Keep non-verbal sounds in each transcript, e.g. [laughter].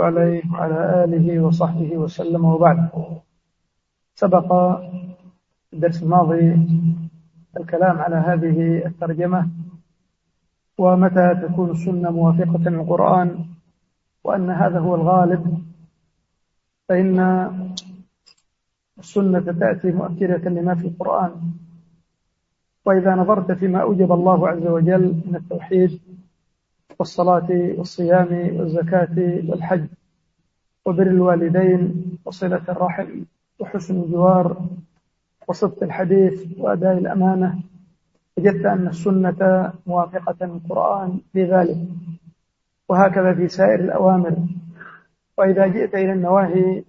عليه وعلى آله وصحبه وسلم وبعد. سبق الدرس الماضي الكلام على هذه الترجمة ومتى تكون السنة موافقة للقرآن وأن هذا هو الغالب فإن السنة تأتي مؤكدة لما في القرآن. وإذا نظرت فيما أوجب الله عز وجل من التوحيد والصلاة والصيام والزكاة والحج وبر الوالدين وصلة الرحم وحسن الجوار وصدق الحديث وأداء الأمانة. وجدت أن السنة موافقة للقرآن في ذلك. وهكذا في سائر الأوامر. وإذا جئت إلى النواهي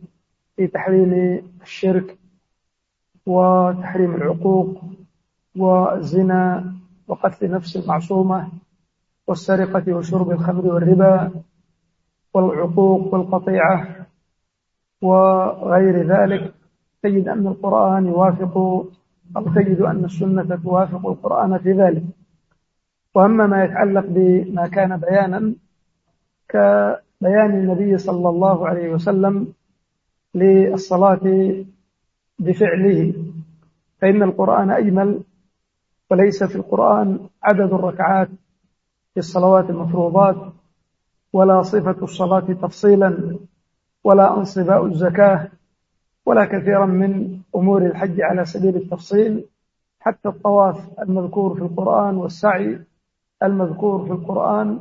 في تحريم الشرك وتحريم العقوق والزنا وقتل نفس المعصومة والسرقة وشرب الخمر والربا والعقوق والقطيعة وغير ذلك تجد أن القرآن يوافق أو تجد أن السنة توافق القرآن في ذلك. وأما ما يتعلق بما كان بيانا كبيان النبي صلى الله عليه وسلم للصلاة بفعله. فإن القرآن أجمل وليس في القرآن عدد الركعات في الصلوات المفروضات ولا صفة الصلاة تفصيلا ولا انصباء الزكاة ولا كثيرا من أمور الحج على سبيل التفصيل حتى الطواف المذكور في القرآن والسعي المذكور في القرآن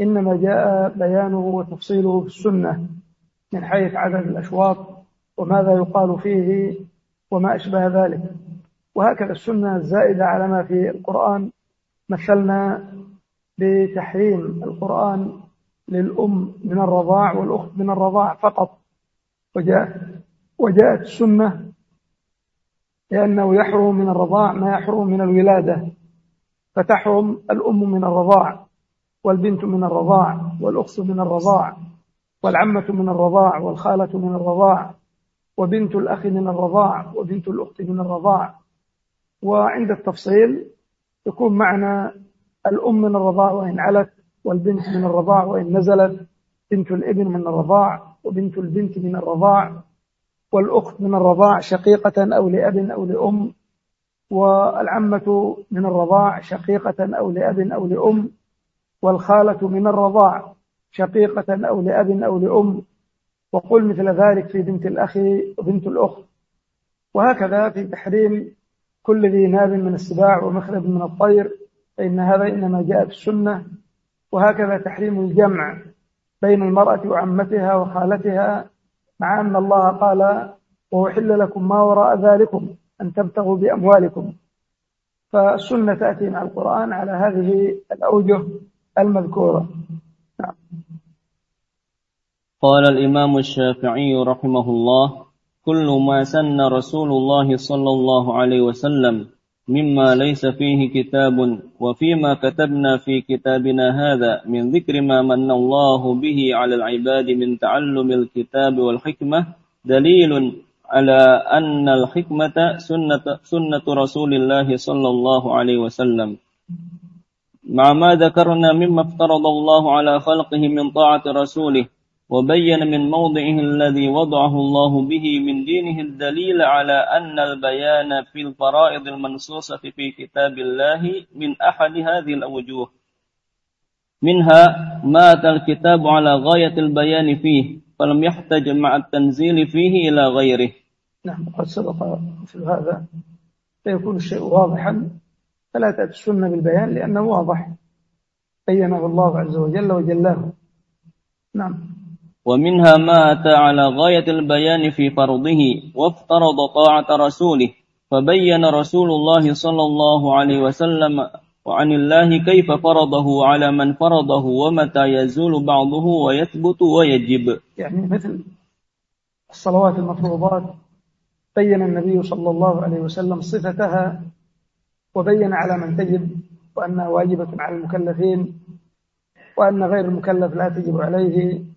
إنما جاء بيانه وتفصيله في السنة من حيث عدد الأشواط وماذا يقال فيه وما أشبه ذلك. وهكذا السنة الزائدة على ما في القرآن مثلنا بتحريم القرآن للأم من الرضاع والأخت من الرضاع فقط. وجاء وجاءت السنة لأنه يحرم من الرضاع ما يحرم من الولادة. فتحرم الأم من الرضاع والبنت من الرضاع والأخت من الرضاع والعمة من الرضاع والخالة من الرضاع وبنت الأخ من الرضاع وبنت الأخت من الرضاع. وعند التفصيل يكون معنا الأم من الرضاع وإن علت والبنت من الرضاع وإن نزلت بنت الإبن من الرضاع وبنت البنت من الرضاع والأخت من الرضاع شقيقة أو لأب أو لأم والعمة من الرضاع شقيقة أو لأب أو لأم والخالة من الرضاع شقيقة أو لأب أو لأم وقل مثل ذلك في بنت الأخ وبنت الأخت. وهكذا في تحريم كل ذي ناب من السباع ومخلب من الطير فإن هذا إنما جاء في السنة وهكذا تحريم الجمع بين المرأة وعمتها وخالتها مع أن الله قال وأحل لكم ما وراء ذلكم أن تبتغوا بأموالكم فالسنة تأتي مع القرآن على هذه الأوجه المذكورة نعم. قال الإمام الشافعي رحمه الله كل ما سن رسول الله صلى الله عليه وسلم مما ليس فيه كتاب وفيما كتبنا في كتابنا هذا من ذكر ما من الله به على العباد من تعلم الكتاب والحكمة دليل على أن الحكمة سنة, سنة رسول الله صلى الله عليه وسلم. مع ما ذكرنا مما افترض الله على خلقه من طاعة رسوله وبين من موضعه الذي وضعه الله به من دينه الدليل على أن البيان في الفرائض المنصوصة في كتاب الله من أحد هذه الأوجوه. منها مات الكتاب على غاية البيان فيه فلم يحتج مع التنزيل فيه إلى غيره. نعم قد سبق مثل هذا. فيكون الشيء واضحا فلا تأتي السنة بالبيان لأنه واضح. بينه الله عز وجل وجلاه نعم. ومنها ما أتى على غاية البيان في فرضه وافترض طاعة رسوله فبين رسول الله صلى الله عليه وسلم وعن الله كيف فرضه على من فرضه ومتى يزول بعضه ويثبت ويجب. يعني مثل الصلوات المفروضات بين النبي صلى الله عليه وسلم صفتها وبين على من تجب وأنها واجبة على المكلفين وأن غير المكلف لا تجب عليه.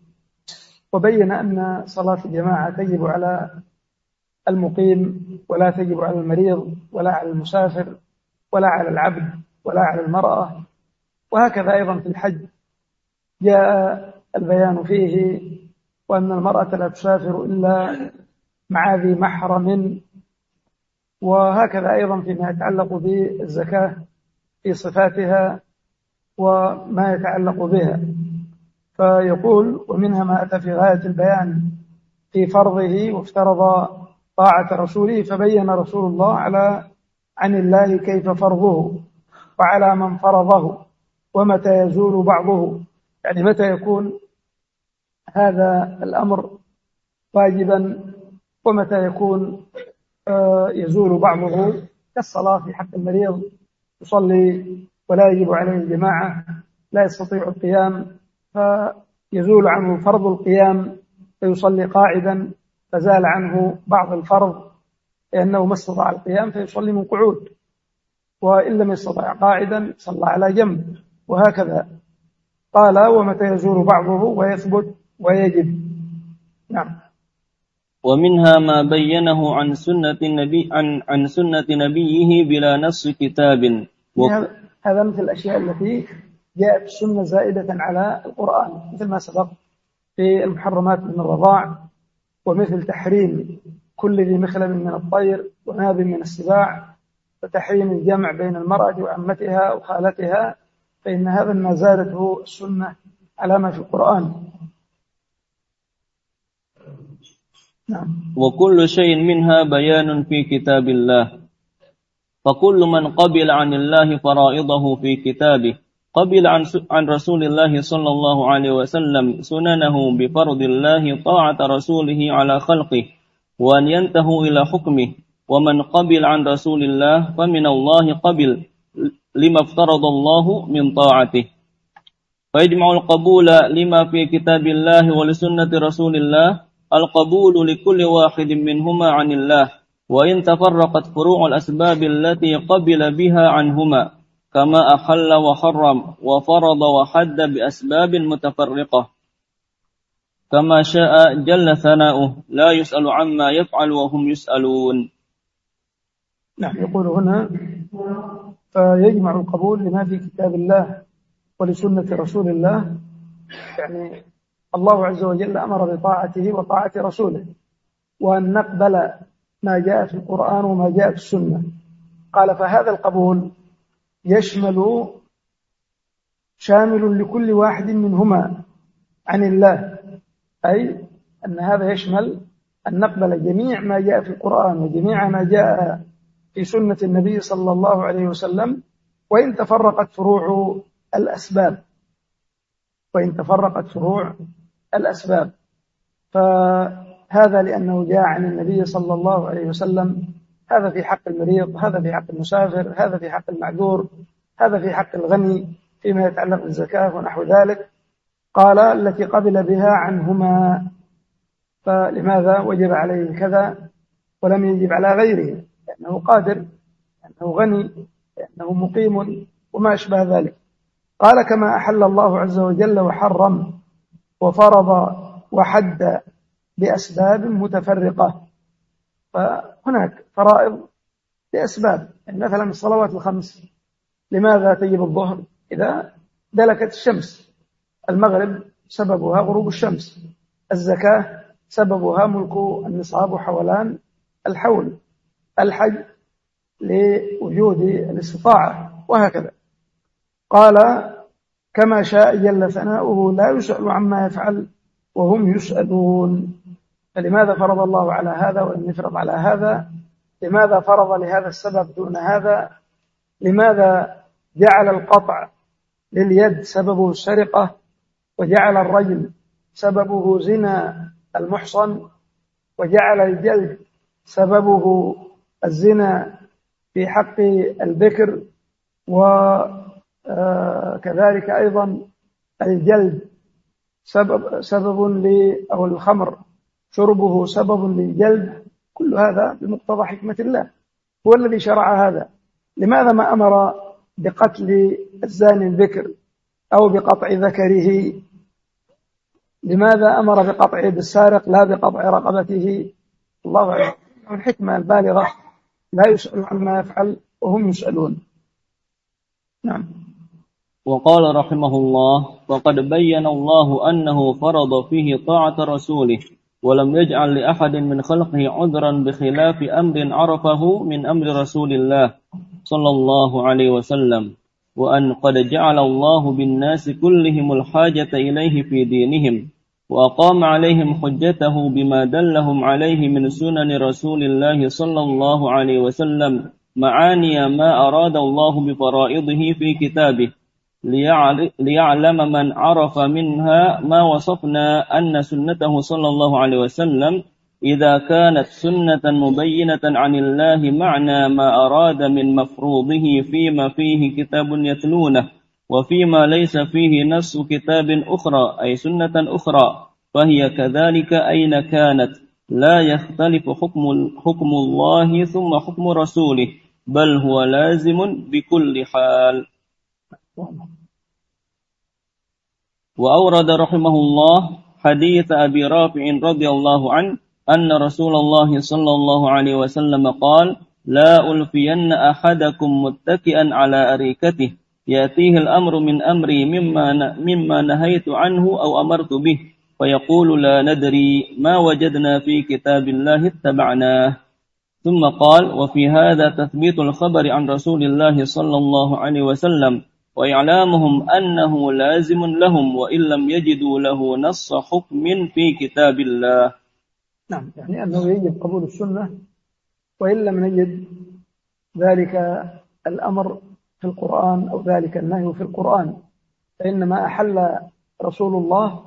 وبين أن صلاة الجماعة تجب على المقيم ولا تجب على المريض ولا على المسافر ولا على العبد ولا على المرأة. وهكذا أيضا في الحج جاء البيان فيه وأن المرأة لا تسافر إلا مع ذي محرم. وهكذا أيضا فيما يتعلق بالزكاة في صفاتها وما يتعلق بها. فيقول ومنها ما أتى في غاية البيان في فرضه وافترض طاعة رسوله فبين رسول الله على عن الله كيف فرضه وعلى من فرضه ومتى يزول بعضه. يعني متى يكون هذا الأمر واجبا ومتى يكون آه، يزول بعضه. كالصلاة في حق المريض يصلي ولا يجب عليه الجماعة لا يستطيع القيام. فيزول عنه فرض القيام فيصلي قاعدا فزال عنه بعض الفرض. لأنه ما استطاع القيام فيصلي من قعود. وإن لم يستطع قاعدا صلى على جنب. وهكذا. قال ومتى يزول بعضه ويثبت ويجب. نعم. ومنها ما بينه عن سنة النبي عن عن سنة نبيه بلا نص كتاب. و... هذا مثل الأشياء التي جاءت السنة زائدة على القرآن مثل ما سبق في المحرمات من الرضاع ومثل تحريم كل ذي مخلب من الطير وناب من السباع وتحريم الجمع بين المرأة وعمتها وخالتها فإن هذا ما زادته السنة على ما في القرآن نعم. وكل شيء منها بيان في كتاب الله فكل من قبل عن الله فرائضه في كتابه قبل عن عن رسول الله صلى الله عليه وسلم سننه بفرض الله طاعة رسوله على خلقه وأن ينتهوا إلى حكمه. ومن قبل عن رسول الله فمن الله قبل لما افترض الله من طاعته. فيجمع القبول لما في كتاب الله ولسنة رسول الله القبول لكل واحد منهما عن الله وإن تفرقت فروع الأسباب التي قبل بها عنهما. كما أحل وحرم وفرض وحد بأسباب متفرقة. كما شاء جل ثناؤه لا يسأل عما يفعل وهم يسألون. نعم يقول هنا فيجمع القبول لما في كتاب الله ولسنة رسول الله. يعني الله عز وجل أمر بطاعته وطاعة رسوله وأن نقبل ما جاء في القرآن وما جاء في السنة. قال فهذا القبول يشمل شامل لكل واحد منهما عن الله أي أن هذا يشمل أن نقبل جميع ما جاء في القرآن وجميع ما جاء في سنة النبي صلى الله عليه وسلم وإن تفرقت فروع الأسباب. وإن تفرقت فروع الأسباب. فهذا لأنه جاء عن النبي صلى الله عليه وسلم هذا في حق المريض هذا في حق المسافر هذا في حق المعذور هذا في حق الغني فيما يتعلق بالزكاة ونحو ذلك. قال التي قبل بها عنهما فلماذا وجب عليه كذا ولم يجب على غيره؟ لأنه قادر لأنه غني لأنه مقيم وما أشبه ذلك. قال كما أحل الله عز وجل وحرم وفرض وحد بأسباب متفرقة. فهناك فرائض لأسباب يعني مثلا الصلوات الخمس. لماذا تجب الظهر؟ إذا دلكت الشمس. المغرب سببها غروب الشمس. الزكاة سببها ملك النصاب وحولان الحول. الحج لوجود الاستطاعة وهكذا. قال كما شاء جل ثناؤه لا يسأل عما يفعل وهم يسألون. فلماذا فرض الله على هذا ولم يفرض على هذا؟ لماذا فرض لهذا السبب دون هذا؟ لماذا جعل القطع لليد سببه السرقة وجعل الرجل سببه زنا المحصن؟ وجعل الجلد سببه الزنا في حق البكر؟ وكذلك أيضا الجلد سبب سبب أو الخمر. شربه سبب للجلد كل هذا بمقتضى حكمة الله. هو الذي شرع هذا. لماذا ما أمر بقتل الزاني البكر أو بقطع ذكره؟ لماذا أمر بقطع بالسارق لا بقطع رقبته؟ الله أعلم. الحكمة البالغة. لا يسأل عما يفعل وهم يسألون. نعم. وقال رحمه الله وقد بين الله أنه فرض فيه طاعة رسوله ولم يجعل لأحد من خلقه عذرا بخلاف أمر عرفه من أمر رسول الله صلى الله عليه وسلم وأن قد جعل الله بالناس كلهم الحاجة إليه في دينهم وأقام عليهم حجته بما دلهم عليه من سنن رسول الله صلى الله عليه وسلم معاني ما أراد الله بفرائضه في كتابه. ليعلم من عرف منها ما وصفنا أن سنته صلى الله عليه وسلم إذا كانت سنة مبينة عن الله معنى ما أراد من مفروضه فيما فيه كتاب يتلونه وفيما ليس فيه نص كتاب أخرى أي سنة أخرى فهي كذلك أين كانت. لا يختلف حكم, حكم الله ثم حكم رسوله بل هو لازم بكل حال. وأورد رحمه الله حديث أبي رافع رضي الله عنه أن رسول الله صلى الله عليه وسلم قال لا ألفين أحدكم متكئا على أريكته. يأتيه الأمر من أمري مما, مما نهيت عنه أو أمرت به. فيقول لا ندري ما وجدنا في كتاب الله اتبعناه. ثم قال وفي هذا تثبيت الخبر عن رسول الله صلى الله عليه وسلم وإعلامهم أنه لازم لهم وإن لم يجدوا له نص حكم في كتاب الله. نعم يعني أنه يجب قبول السنة وإن لم نجد ذلك الأمر في القرآن أو ذلك النهي في القرآن فإنما أحل رسول الله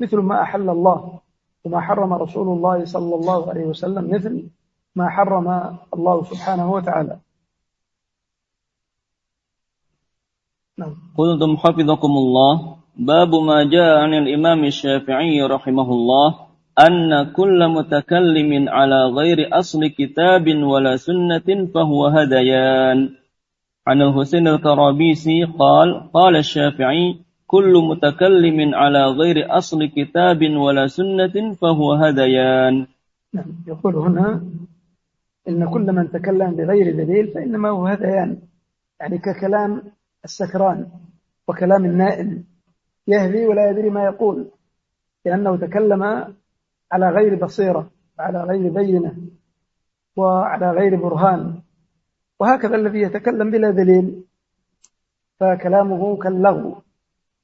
مثل ما أحل الله وما حرم رسول الله صلى الله عليه وسلم مثل ما حرم الله سبحانه وتعالى. قلتم حفظكم الله. باب ما جاء عن الإمام الشافعي رحمه الله أن كل متكلم على غير أصل كتاب ولا سنة فهو هديان. عن الحسين الكرابيسي قال قال الشافعي كل متكلم على غير أصل كتاب ولا سنة فهو هديان. نعم. يقول هنا إن كل من تكلم بغير دليل فإنما هو هذيان يعني ككلام السكران وكلام النائم يهدي ولا يدري ما يقول لأنه تكلم على غير بصيرة وعلى غير بينة وعلى غير برهان. وهكذا الذي يتكلم بلا دليل فكلامه كاللغو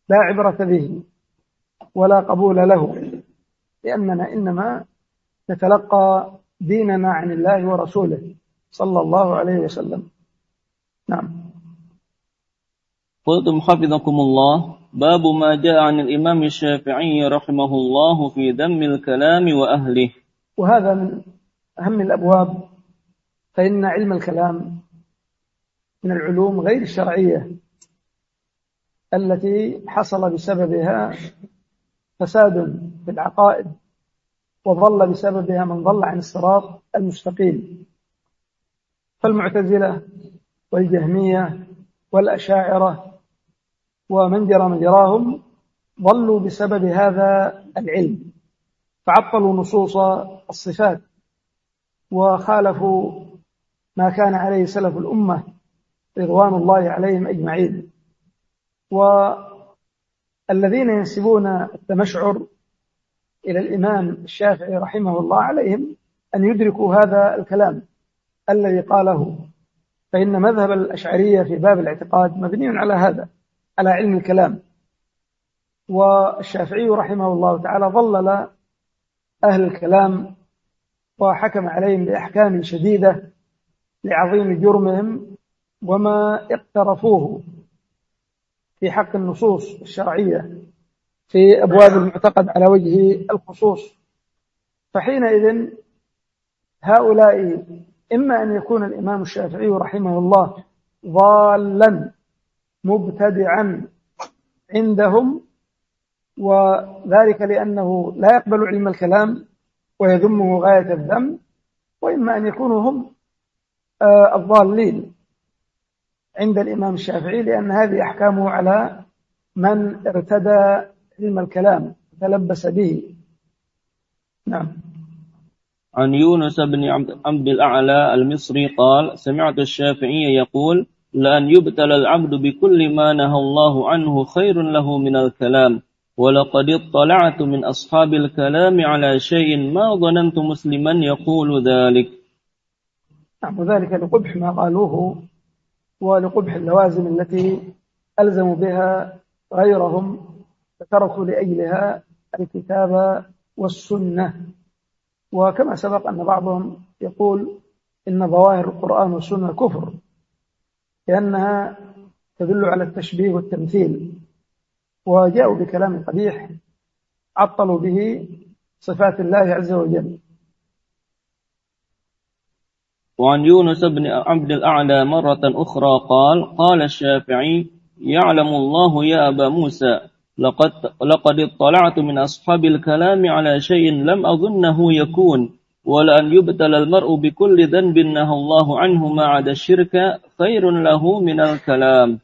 لا عبرة به ولا قبول له لأننا إنما نتلقى ديننا عن الله ورسوله صلى الله عليه وسلم. نعم. قلتم حفظكم الله باب ما جاء عن الإمام الشافعي رحمه الله في ذم الكلام وأهله وهذا من أهم الأبواب فإن علم الكلام من العلوم غير الشرعية التي حصل بسببها فساد في العقائد وضل بسببها من ضل عن الصراط المستقيم فالمعتزلة والجهمية والأشاعرة ومن جرى مجراهم ضلوا بسبب هذا العلم فعطلوا نصوص الصفات وخالفوا ما كان عليه سلف الأمة رضوان الله عليهم أجمعين. والذين ينسبون التمشعر إلى الإمام الشافعي رحمه الله عليهم أن يدركوا هذا الكلام الذي قاله فإن مذهب الأشعرية في باب الاعتقاد مبني على هذا. على علم الكلام. والشافعي رحمه الله تعالى ظلل أهل الكلام وحكم عليهم بأحكام شديدة لعظيم جرمهم وما اقترفوه في حق النصوص الشرعية في أبواب المعتقد على وجه الخصوص. فحينئذ هؤلاء إما أن يكون الإمام الشافعي رحمه الله ضالا مبتدعا عندهم وذلك لأنه لا يقبل علم الكلام ويذمه غاية الذم وإما أن يكونوا هم آه، الضالين. عند الإمام الشافعي لأن هذه أحكامه على من ارتدى علم الكلام تلبس به. نعم. عن يونس بن عبد الأعلى المصري قال سمعت الشافعي يقول لأن يبتلى العبد بكل ما نهى الله عنه خير له من الكلام. ولقد اطلعت من أصحاب الكلام على شيء ما ظننت مسلما يقول ذلك. نعم وذلك لقبح ما قالوه ولقبح اللوازم التي ألزموا بها غيرهم فتركوا لأجلها الكتاب والسنة. وكما سبق أن بعضهم يقول إن ظواهر القرآن والسنة كفر. لأنها تدل على التشبيه والتمثيل وجاءوا بكلام قبيح عطلوا به صفات الله عز وجل. وعن يونس بن عبد الأعلى مرة أخرى قال قال الشافعي يعلم الله يا أبا موسى لقد, لقد اطلعت من أصحاب الكلام على شيء لم أظنه يكون. ولأن يبتل المرء بكل ذنب نهى الله عنه ما عدا الشرك خير له من الكلام.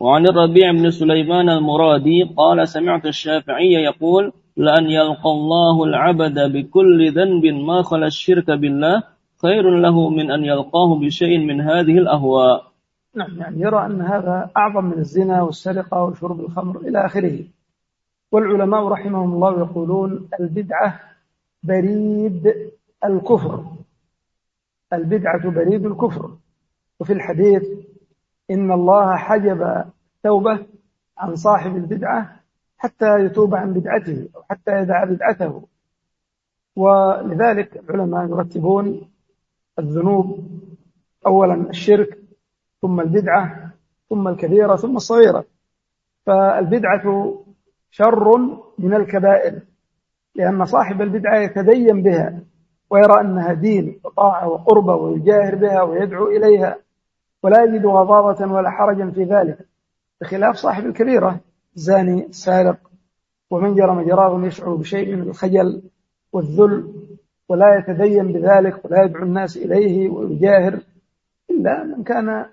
وعن الربيع بن سليمان المرادي قال سمعت الشافعي يقول لأن يلقى الله العبد بكل ذنب ما خلا الشرك بالله خير له من أن يلقاه بشيء من هذه الأهواء. نعم يعني يرى أن هذا أعظم من الزنا والسرقة وشرب الخمر إلى آخره. والعلماء رحمهم الله يقولون البدعة بريد الكفر. البدعة بريد الكفر. وفي الحديث إن الله حجب التوبة عن صاحب البدعة حتى يتوب عن بدعته أو حتى يدع بدعته. ولذلك العلماء يرتبون الذنوب. أولا الشرك ثم البدعة ثم الكبيرة ثم الصغيرة. فالبدعة شر من الكبائر لأن صاحب البدعة يتدين بها ويرى أنها دين وطاعة وقربة ويجاهر بها ويدعو إليها ولا يجد غضاضة ولا حرجا في ذلك. بخلاف صاحب الكبيرة الزاني السارق ومن جرى مجراه يشعر بشيء من الخجل والذل ولا يتدين بذلك ولا يدعو الناس إليه ويجاهر إلا من كان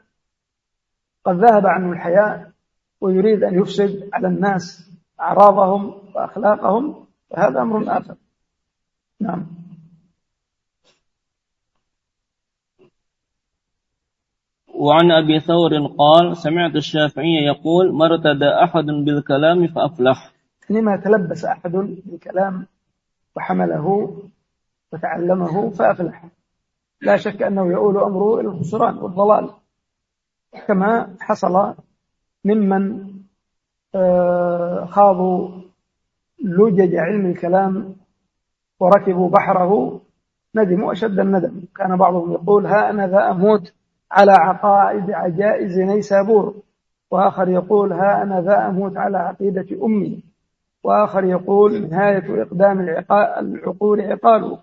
قد ذهب عنه الحياء ويريد أن يفسد على الناس أعراضهم وأخلاقهم فهذا أمر آخر. نعم. وعن أبي ثور قال سمعت الشافعي يقول ما ارتدى أحد بالكلام فأفلح. لما تلبس أحد بالكلام وحمله وتعلمه فأفلح. لا شك أنه يؤول أمره إلى الخسران والضلال كما حصل ممن خاضوا لجج علم الكلام وركبوا بحره ندموا أشد الندم. كان بعضهم يقول ها أنا ذا أموت على عقائد عجائز نيسابور وآخر يقول ها أنا ذا أموت على عقيدة أمي. وآخر يقول نهاية إقدام العقول عقال.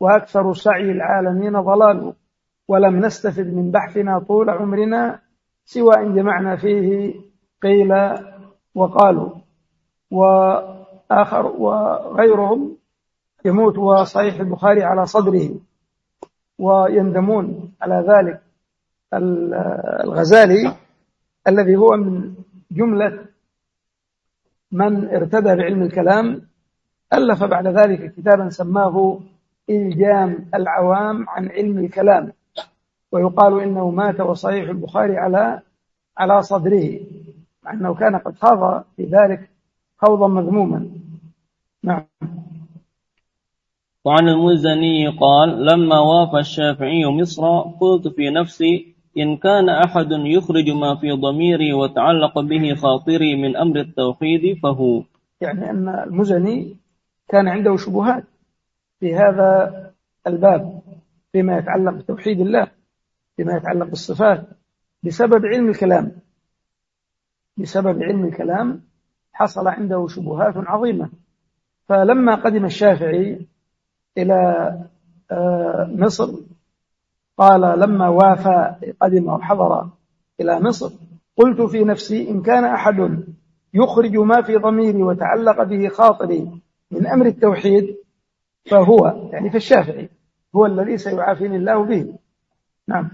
وأكثر سعي العالمين ضلال. ولم نستفد من بحثنا طول عمرنا سوى أن جمعنا فيه قيل وقالوا وآخر وغيرهم يموت وصحيح البخاري على صدره ويندمون على ذلك الغزالي الذي هو من جملة من ارتدى بعلم الكلام ألف بعد ذلك كتابا سماه إلجام العوام عن علم الكلام ويقال إنه مات وصحيح البخاري على على صدره. أنه كان قد خاض في ذلك خوضا مذموما. نعم. وعن المزني قال لما وافى الشافعي مصر قلت في نفسي إن كان أحد يخرج ما في ضميري وتعلق به خاطري من أمر التوحيد فهو. يعني أن المزني كان عنده شبهات في هذا الباب فيما يتعلق بتوحيد الله فيما يتعلق بالصفات بسبب علم الكلام. بسبب علم الكلام حصل عنده شبهات عظيمة. فلما قدم الشافعي إلى آه، مصر قال لما وافى قدم وحضر إلى مصر قلت في نفسي إن كان أحد يخرج ما في ضميري وتعلق به خاطري من أمر التوحيد فهو يعني في الشافعي هو الذي سيعافيني الله به. نعم.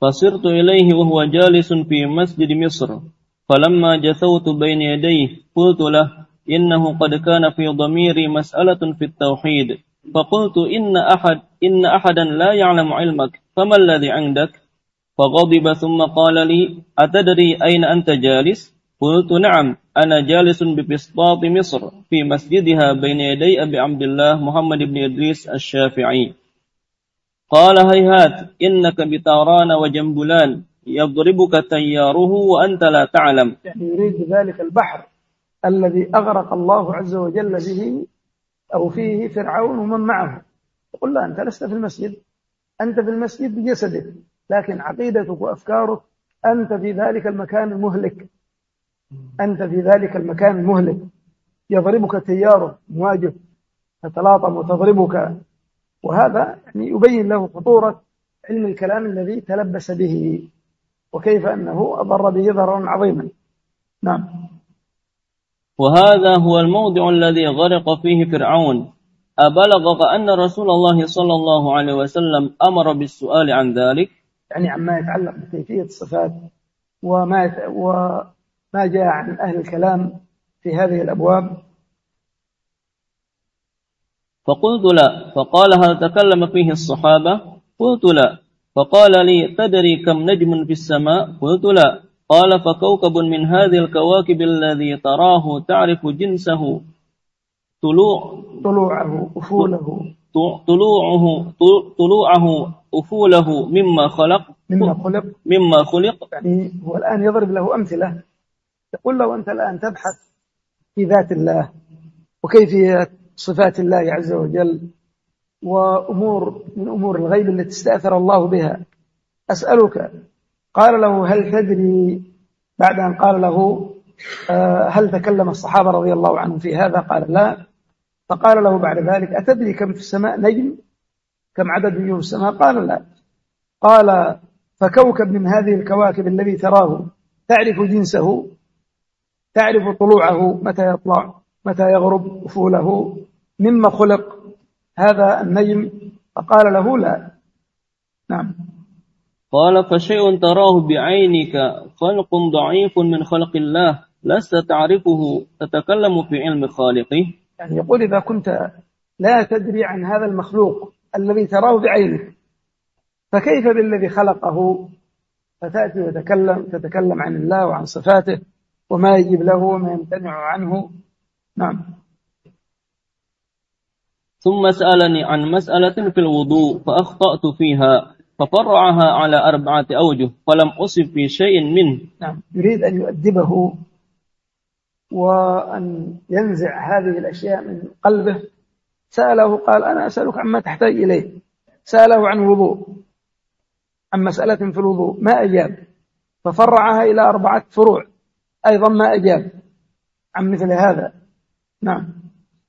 فصرت إليه وهو جالس في مسجد مصر. فلما جثوت بين يديه قلت له إنه قد كان في ضميري مسألة في التوحيد فقلت إن أحد إن أحدا لا يعلم علمك فما الذي عندك فغضب ثم قال لي أتدري أين أنت جالس قلت نعم أنا جالس ببسطاط مصر في مسجدها بين يدي أبي عبد الله محمد بن إدريس الشافعي قال هيهات إنك بتاران وجنبلان يضربك تياره وأنت لا تعلم. يعني يريد بذلك البحر الذي أغرق الله عز وجل به أو فيه فرعون ومن معه. يقول لا أنت لست في المسجد. أنت في المسجد بجسدك لكن عقيدتك وأفكارك أنت في ذلك المكان المهلك. أنت في ذلك المكان المهلك. يضربك تياره مواجه تتلاطم وتضربك. وهذا يعني يبين له خطورة علم الكلام الذي تلبس به. وكيف أنه أضر به ضررا عظيما. نعم. وهذا هو الموضع الذي غرق فيه فرعون. أبلغك أن رسول الله صلى الله عليه وسلم أمر بالسؤال عن ذلك؟ يعني عما يتعلق بكيفية الصفات وما وما جاء عن أهل الكلام في هذه الأبواب. فقلت لا. فقال هل تكلم فيه الصحابة؟ قلت لا. فقال لي تدري كم نجم في السماء؟ قلت لا. قال فكوكب من هذه الكواكب الذي تراه تعرف جنسه طلوع طلوعه أفوله. طلوعه طلوعه أفوله مما خلق مما خلق. مما خلق. يعني هو الآن يضرب له أمثلة. يقول له أنت الآن تبحث في ذات الله وكيفية صفات الله عز وجل وأمور من أمور الغيب التي استأثر الله بها. أسألك قال له هل تدري بعد أن قال له آه، هل تكلم الصحابة رضي الله عنهم في هذا؟ قال لا. فقال له بعد ذلك أتدري كم في السماء نجم؟ كم عدد نجوم السماء؟ قال لا. قال فكوكب من هذه الكواكب الذي تراه تعرف جنسه؟ تعرف طلوعه؟ متى يطلع؟ متى يغرب أفوله؟ مما خلق؟ هذا النجم؟ فقال له لا. نعم. قال فشيء تراه بعينك خلق ضعيف من خلق الله لست تعرفه تتكلم في علم خالقه. يعني يقول إذا كنت لا تدري عن هذا المخلوق الذي تراه بعينك فكيف بالذي خلقه؟ فتأتي وتتكلم تتكلم عن الله وعن صفاته وما يجب له وما يمتنع عنه. نعم. ثم سألني عن مسألة في الوضوء فأخطأت فيها ففرعها على أربعة أوجه فلم أصب في شيء منه. نعم. يريد أن يؤدبه وأن ينزع هذه الأشياء من قلبه. سأله قال أنا أسألك عما تحتاج إليه. سأله عن الوضوء عن مسألة في الوضوء ما أجاب؟ ففرعها إلى أربعة فروع أيضا ما أجاب. عن مثل هذا. نعم.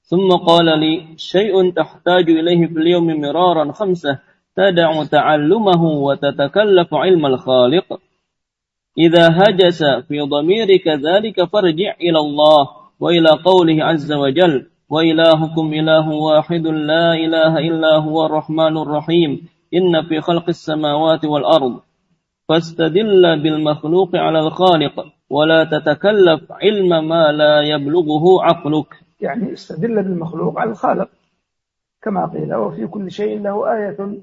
ثم قال لي شيء تحتاج إليه في اليوم مرارا خمسة تدع تعلمه وتتكلف علم الخالق. إذا هجس في ضميرك ذلك فارجع إلى الله وإلى قوله عز وجل وإلهكم إله واحد لا إله إلا هو الرحمن الرحيم إن في خلق السماوات والأرض. فاستدل بالمخلوق على الخالق ولا تتكلف علم ما لا يبلغه عقلك. يعني استدل بالمخلوق على الخالق كما قيل وفي كل شيء له آية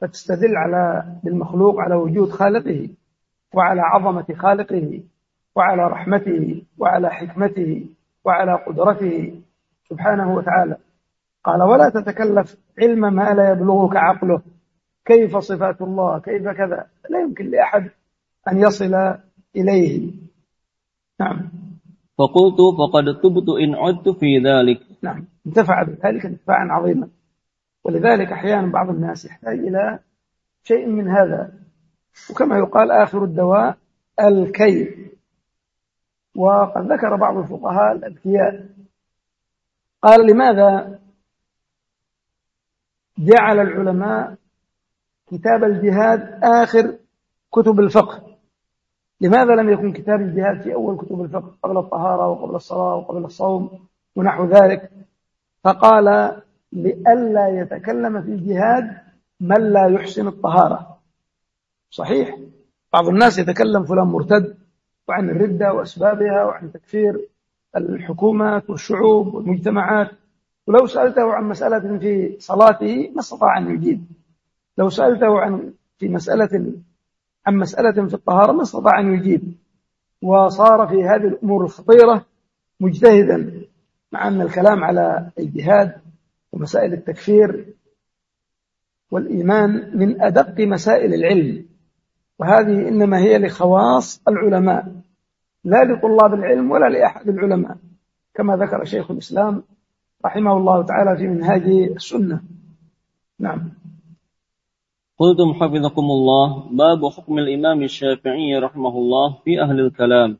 فتستدل على بالمخلوق على وجود خالقه وعلى عظمة خالقه وعلى رحمته وعلى حكمته وعلى قدرته سبحانه وتعالى. قال ولا تتكلف علم ما لا يبلغك عقله كيف صفات الله كيف كذا؟ لا يمكن لأحد أن يصل إليه. نعم. فقلت فقد تبت إن عدت في ذلك. نعم انتفع بذلك انتفاعا عظيما. ولذلك أحيانا بعض الناس يحتاج إلى شيء من هذا. وكما يقال آخر الدواء الكي وقد ذكر بعض الفقهاء الأذكياء. قال لماذا جعل العلماء كتاب الجهاد آخر كتب الفقه؟ لماذا لم يكن كتاب الجهاد في أول كتب الفقه قبل الطهارة وقبل الصلاة وقبل الصوم ونحو ذلك؟ فقال لئلا يتكلم في الجهاد من لا يحسن الطهارة. صحيح؟ بعض الناس يتكلم فلان مرتد وعن الردة وأسبابها وعن تكفير الحكومات والشعوب والمجتمعات. ولو سألته عن مسألة في صلاته ما استطاع أن يجيب. لو سألته عن في مسألة عن مسألة في الطهارة ما استطاع أن يجيب وصار في هذه الأمور الخطيرة مجتهدا مع أن الكلام على الجهاد ومسائل التكفير والإيمان من أدق مسائل العلم وهذه إنما هي لخواص العلماء لا لطلاب العلم ولا لأحد العلماء كما ذكر شيخ الإسلام رحمه الله تعالى في منهاج السنة. نعم. قلتم حفظكم الله. باب حكم الإمام الشافعي رحمه الله في أهل الكلام.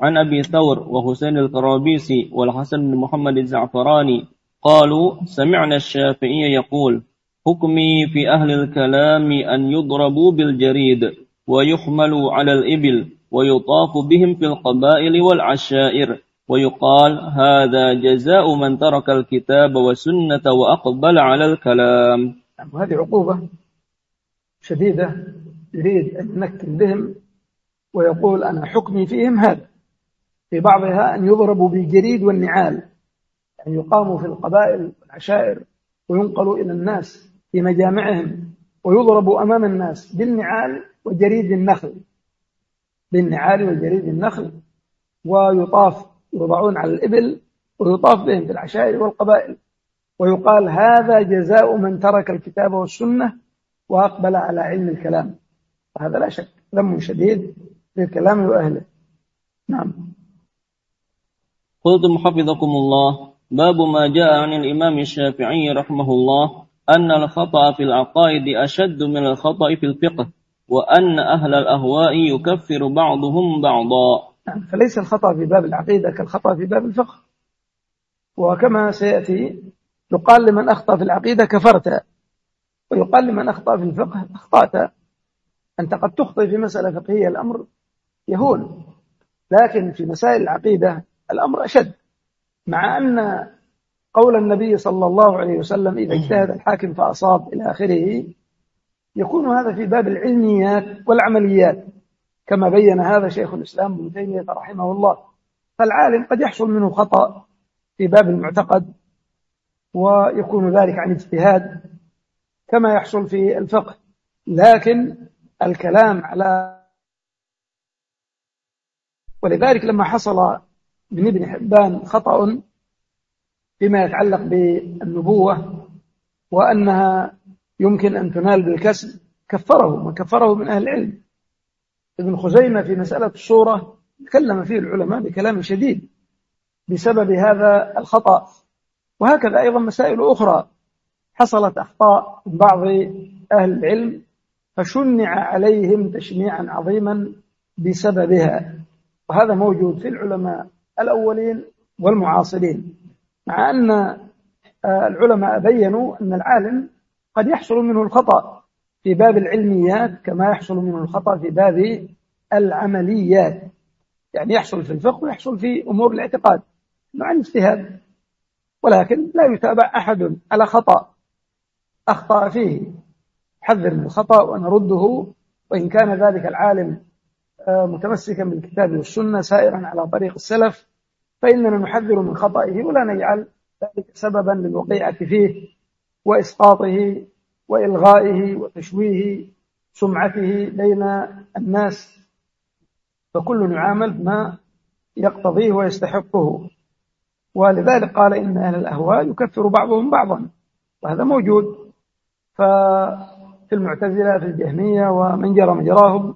عن أبي ثور وحسين القرابيسي والحسن بن محمد الزعفراني قالوا سمعنا الشافعي يقول حكمي في أهل الكلام أن يضربوا بالجريد ويحملوا على الإبل ويطاف بهم في القبائل والعشائر ويقال هذا جزاء من ترك الكتاب والسنة وأقبل على الكلام. هذه عقوبة. شديدة يريد أن ينكل بهم ويقول أنا حكمي فيهم هذا. في بعضها أن يضربوا بالجريد والنعال أن يقاموا في القبائل والعشائر وينقلوا إلى الناس في مجامعهم ويضربوا أمام الناس بالنعال وجريد النخل. بالنعال وجريد النخل ويطاف يوضعون على الإبل ويطاف بهم في العشائر والقبائل. ويقال هذا جزاء من ترك الكتاب والسنة وأقبل على علم الكلام. وهذا لا شك ذم شديد للكلام وأهله. نعم. قلتم حفظكم الله. باب ما جاء عن الإمام الشافعي رحمه الله أن الخطأ في العقائد أشد من الخطأ في الفقه وأن أهل الأهواء يكفر بعضهم بعضا. نعم فليس الخطأ في باب العقيدة كالخطأ في باب الفقه. وكما سيأتي يقال لمن أخطأ في العقيدة كفرت. ويقال لمن أخطأ في الفقه أخطأت. أنت قد تخطئ في مسألة فقهية الأمر يهون. لكن في مسائل العقيدة الأمر أشد. مع أن قول النبي صلى الله عليه وسلم إذا اجتهد الحاكم فأصاب إلى آخره يكون هذا في باب العلميات والعمليات كما بين هذا شيخ الإسلام ابن تيمية رحمه الله. فالعالم قد يحصل منه خطأ في باب المعتقد ويكون ذلك عن اجتهاد. كما يحصل في الفقه. لكن الكلام على ولذلك لما حصل من ابن حبان خطأ فيما يتعلق بالنبوة وأنها يمكن أن تنال بالكسب كفره من كفره من أهل العلم. ابن خزيمة في مسألة الصورة تكلم فيه العلماء بكلام شديد بسبب هذا الخطأ. وهكذا أيضا مسائل أخرى. حصلت أخطاء من بعض أهل العلم فشنع عليهم تشنيعا عظيما بسببها وهذا موجود في العلماء الأولين والمعاصرين مع أن آه، العلماء بينوا أن العالم قد يحصل منه الخطأ في باب العلميات كما يحصل منه الخطأ في باب العمليات يعني يحصل في الفقه ويحصل في أمور الاعتقاد مع الاجتهاد ولكن لا يتابع أحد على خطأ. أخطأ فيه. حذر من الخطأ ونرده وإن كان ذلك العالم آه، متمسكا بالكتاب والسنة سائرا على طريق السلف فإننا نحذر من خطئه ولا نجعل ذلك سببا للوقيعة فيه وإسقاطه وإلغائه وتشويه سمعته بين الناس. فكل يعامل بما يقتضيه ويستحقه. ولذلك قال إن أهل الأهواء يكفر بعضهم بعضا وهذا موجود. ففي المعتزلة في الجهمية ومن جرى مجراهم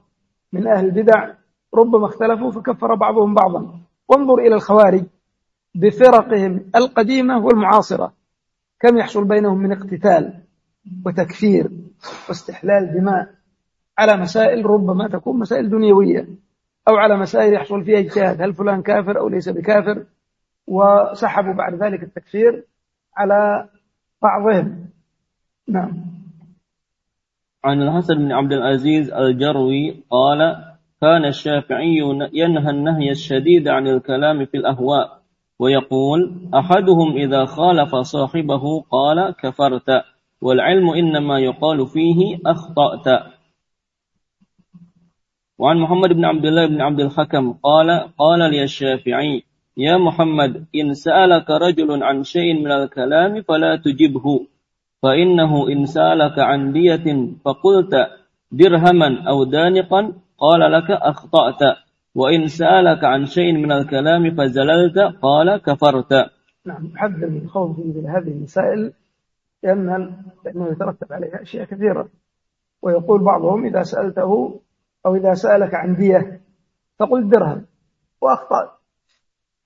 من أهل البدع ربما اختلفوا فكفر بعضهم بعضا. وانظر إلى الخوارج بفرقهم القديمة والمعاصرة. كم يحصل بينهم من اقتتال وتكفير واستحلال دماء على مسائل ربما تكون مسائل دنيوية أو على مسائل يحصل فيها اجتهاد. هل فلان كافر أو ليس بكافر؟ وسحبوا بعد ذلك التكفير على بعضهم. نعم. عن الحسن بن عبد العزيز الجروي قال كان الشافعي ينهى النهي الشديد عن الكلام في الأهواء ويقول أحدهم إذا خالف صاحبه قال كفرت والعلم إنما يقال فيه أخطأت. وعن محمد بن عبد الله بن عبد الحكم قال قال لي الشافعي يا محمد إن سألك رجل عن شيء من الكلام فلا تجبه. فإنه إن سألك عن دية فقلت درهما أو دانقا قال لك أخطأت. وإن سألك عن شيء من الكلام فزللت قال كفرت. نعم حذر من خوف مثل هذه المسائل لأن لأنه يترتب عليها أشياء كثيرة. ويقول بعضهم إذا سألته أو إذا سألك عن دية فقل درهم وأخطأت.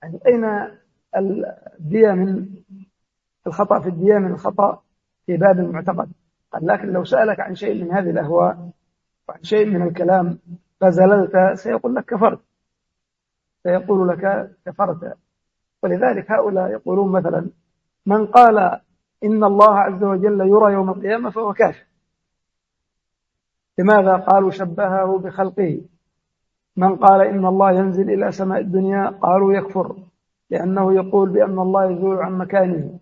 يعني أين الدية من الخطأ في الدية من الخطأ؟ في باب المعتقد قال لكن لو سألك عن شيء من هذه الأهواء وعن شيء من الكلام فزللت سيقول لك كفرت. سيقول لك كفرت. ولذلك هؤلاء يقولون مثلا من قال إن الله عز وجل يرى يوم القيامة فهو كافر. لماذا قالوا شبهه بخلقه؟ من قال إن الله ينزل إلى سماء الدنيا قالوا يكفر لأنه يقول بأن الله يزول عن مكانه.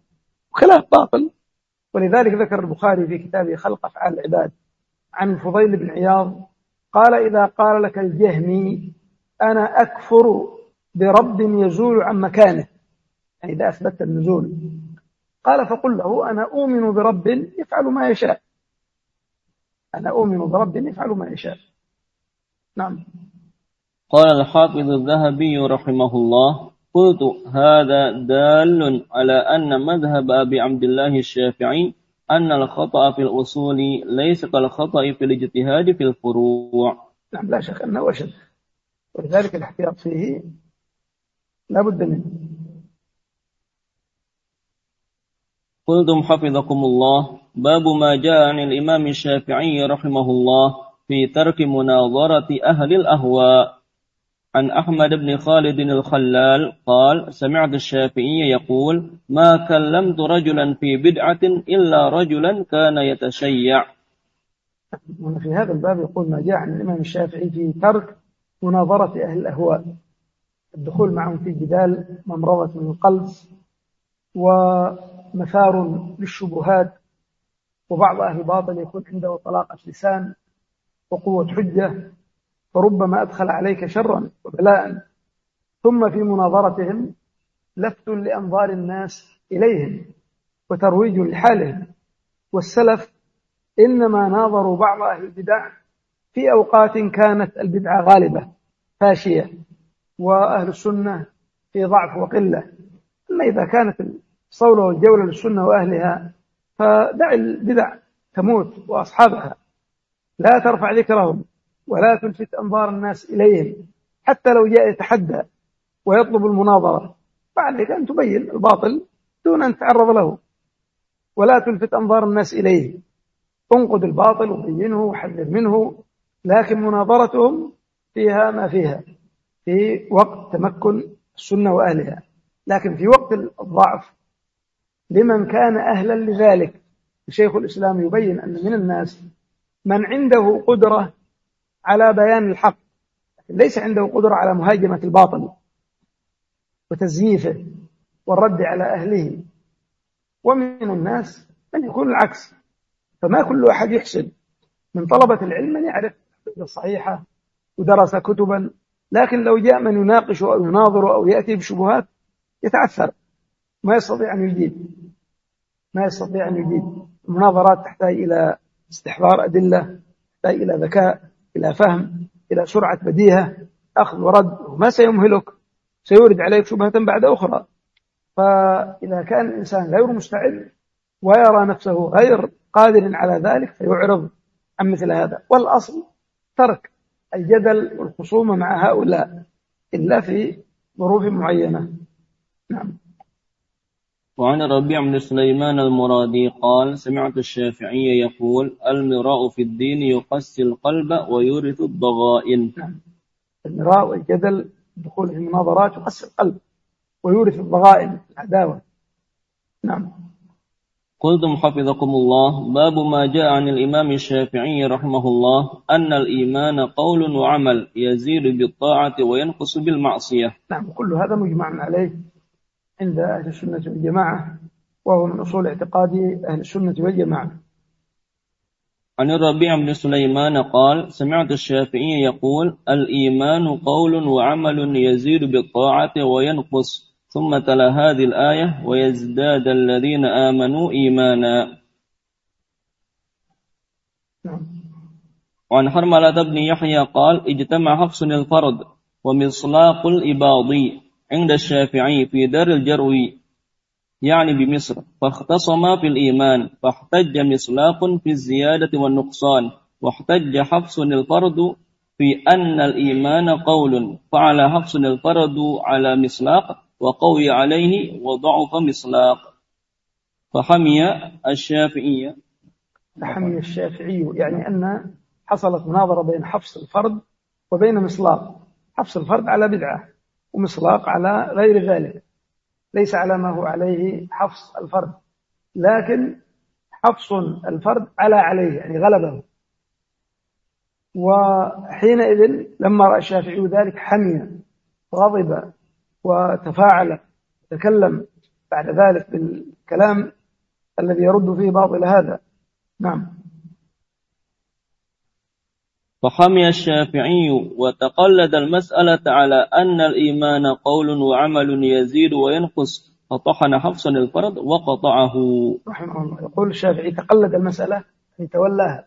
خلاف باطل. ولذلك ذكر البخاري في كتابه خلق أفعال العباد. عن الفضيل بن عياض قال إذا قال لك الجهمي أنا أكفر برب يزول عن مكانه. يعني إذا أثبت النزول. قال فقل له أنا أؤمن برب يفعل ما يشاء. أنا أؤمن برب يفعل ما يشاء. نعم. قال الحافظ الذهبي رحمه الله قلت هذا دال على أن مذهب أبي عبد الله الشافعي أن الخطأ في الأصول ليس كالخطأ في الاجتهاد في الفروع. نعم لا شك أنه أشد. ولذلك الاحتياط فيه لا بد منه. قلتم حفظكم الله. باب ما جاء عن الإمام الشافعي رحمه الله في ترك مناظرة أهل الأهواء. عن أحمد بن خالد الخلال قال سمعت الشافعي يقول ما كلمت رجلا في بدعة إلا رجلا كان يتشيع. في هذا الباب يقول ما جاء عن الإمام الشافعي في ترك مناظرة أهل الأهواء. الدخول معهم في جدال ممرضة من القلب ومثار للشبهات وبعض أهل الباطل يكون عنده طلاقة لسان وقوة حجة فربما أدخل عليك شرا وبلاء. ثم في مناظرتهم لفت لأنظار الناس إليهم وترويج لحالهم. والسلف إنما ناظروا بعض أهل البدع في أوقات كانت البدعة غالبة فاشية وأهل السنة في ضعف وقلة. أما إذا كانت الصولة والجولة للسنة وأهلها فدع البدع تموت وأصحابها. لا ترفع ذكرهم. ولا تلفت أنظار الناس إليهم حتى لو جاء يتحدى ويطلب المناظرة. فعليك أن تبين الباطل دون أن تتعرض له. ولا تلفت أنظار الناس إليه انقد الباطل وبينه وحذر منه. لكن مناظرتهم فيها ما فيها. في وقت تمكن السنة وأهلها. لكن في وقت الضعف لمن كان أهلا لذلك. شيخ الإسلام يبين أن من الناس من عنده قدرة على بيان الحق. ليس عنده قدرة على مهاجمة الباطل وتزييفه والرد على أهله. ومن الناس من يكون العكس. فما كل أحد يحسن من طلبة العلم من يعرف الصحيحة ودرس كتبا. لكن لو جاء من يناقش أو يناظر أو يأتي بشبهات يتعثر. ما يستطيع أن يجيب. ما يستطيع أن يجيب. المناظرات تحتاج إلى استحضار أدلة تحتاج إلى ذكاء. إلى فهم إلى سرعة بديهة أخذ ورد وما سيمهلك. سيورد عليك شبهة بعد أخرى. فإذا كان الإنسان غير مستعد ويرى نفسه غير قادر على ذلك فيعرض عن مثل هذا. والأصل ترك الجدل والخصومة مع هؤلاء إلا في ظروف معينة. نعم. وعن الربيع بن سليمان المرادي قال سمعت الشافعي يقول المراء في الدين يقسي القلب ويورث الضغائن. المراء والجدل دخول في المناظرات يقسي القلب ويورث الضغائن العداوة. نعم. قلتم حفظكم الله. باب ما جاء عن الإمام الشافعي رحمه الله أن الإيمان قول وعمل يزيد بالطاعة وينقص بالمعصية. نعم كل هذا مجمع عليه. عند أهل السنة والجماعة وهو من أصول اعتقاد أهل السنة والجماعة. عن الربيع بن سليمان قال سمعت الشافعي يقول الإيمان قول وعمل يزيد بالطاعة وينقص ثم تلا هذه الآية ويزداد الذين آمنوا إيمانا. وعن حرملة بن يحيى قال اجتمع حفص الفرد ومصلاق الإباضي. عند الشافعي في دار الجروي يعني بمصر. فاختصما في الإيمان فاحتج مصلاق في الزيادة والنقصان واحتج حفص الفرد في أن الإيمان قول. فعلى حفص الفرد على مصلاق وقوي عليه وضعف مصلاق. فحمي الشافعية فحمي الشافعي يعني أن حصلت مناظرة بين حفص الفرد وبين مصلاق. حفص الفرد على بدعة. ومصلاق على غير ذلك. ليس على ما هو عليه حفص الفرد لكن حفص الفرد على عليه يعني غلبه. وحينئذ لما رأى الشافعي ذلك حمي غضب وتفاعل تكلم بعد ذلك بالكلام الذي يرد فيه باطل هذا. نعم. فحمي الشافعي وتقلد المسألة على أن الإيمان قول وعمل يزيد وينقص فطحن حفصا الفرد وقطعه. رحمه الله. يقول الشافعي تقلد المسألة أن تولاها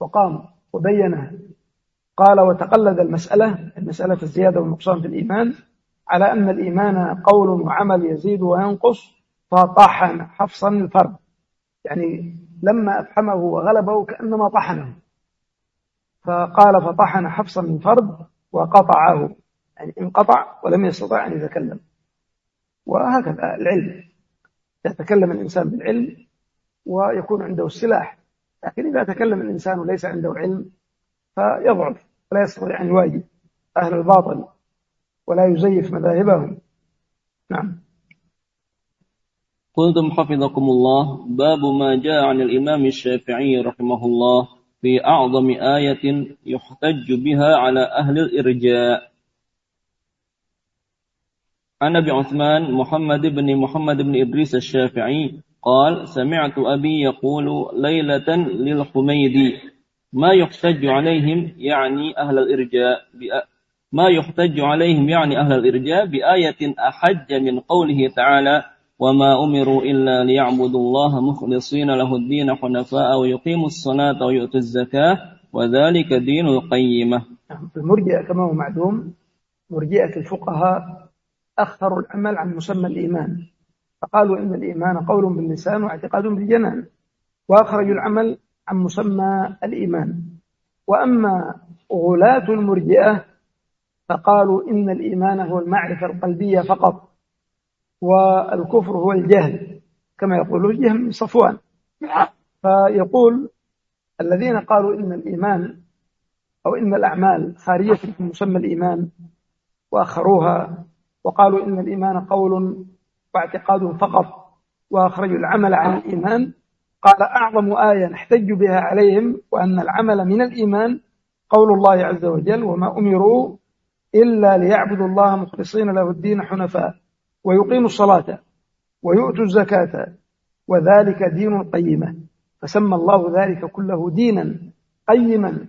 وقام وبينها قال وتقلد المسألة المسألة الزيادة والنقصان في الإيمان على أن الإيمان قول وعمل يزيد وينقص فطحن حفصا الفرد. يعني لما أفحمه وغلبه كأنما طحنه. فقال فطحن حفصا من فرد وقطعه يعني انقطع ولم يستطع أن يتكلم. وهكذا العلم. يتكلم الإنسان بالعلم ويكون عنده السلاح. لكن إذا تكلم الإنسان وليس عنده علم فيضعف ولا يستطيع أن يواجه أهل الباطل ولا يزيف مذاهبهم. نعم. قلتم حفظكم الله. باب ما جاء عن الإمام الشافعي رحمه الله. في أعظم آية يحتج بها على أهل الإرجاء. عن أبي عثمان محمد بن محمد بن إدريس الشافعي قال سمعت أبي يقول ليلة للحميدي ما يحتج عليهم يعني أهل الإرجاء ما يحتج عليهم يعني أهل الإرجاء بآية أحج من قوله تعالى وما أمروا إلا ليعبدوا الله مخلصين له الدين حنفاء ويقيموا الصلاة ويؤتوا الزكاة وذلك دين القيمة. المرجئة كما هو معلوم مرجئة الفقهاء أخروا العمل عن مسمى الإيمان. فقالوا إن الإيمان قول باللسان واعتقاد بالجنان. وأخرجوا العمل عن مسمى الإيمان. وأما غلاة المرجئة فقالوا إن الإيمان هو المعرفة القلبية فقط. والكفر هو الجهل كما يقول جهم صفوان. فيقول الذين قالوا إن الإيمان أو إن الأعمال خارجة من مسمى الإيمان وأخروها وقالوا إن الإيمان قول واعتقاد فقط وأخرجوا العمل عن الإيمان قال أعظم آية نحتج بها عليهم وأن العمل من الإيمان قول الله عز وجل وما أمروا إلا ليعبدوا الله مخلصين له الدين حنفاء ويقيم الصلاة ويؤتوا الزكاة وذلك دين القيمة فسمى الله ذلك كله دينا قيما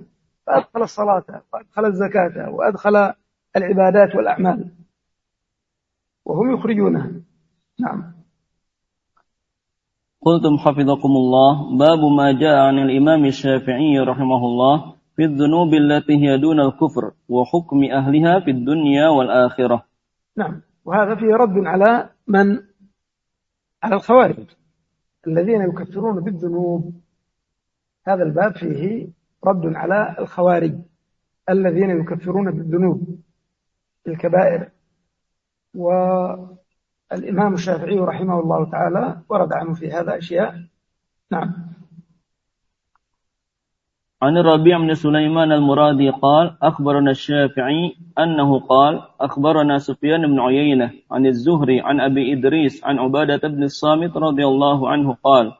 فأدخل الصلاة وأدخل الزكاة وأدخل العبادات والأعمال. وهم يخرجونها نعم. قلتم حفظكم الله. باب ما جاء عن الإمام الشافعي رحمه الله في الذنوب التي هي دون الكفر وحكم أهلها في الدنيا والآخرة. نعم. وهذا فيه رد على من؟ على الخوارج الذين يكفرون بالذنوب. هذا الباب فيه رد على الخوارج الذين يكفرون بالذنوب الكبائر. والإمام الشافعي رحمه الله تعالى ورد عنه في هذا أشياء. نعم. عن الربيع بن سليمان المرادي قال أخبرنا الشافعي أنه قال أخبرنا سفيان بن عيينة عن الزهري عن أبي إدريس عن عبادة بن الصامت رضي الله عنه قال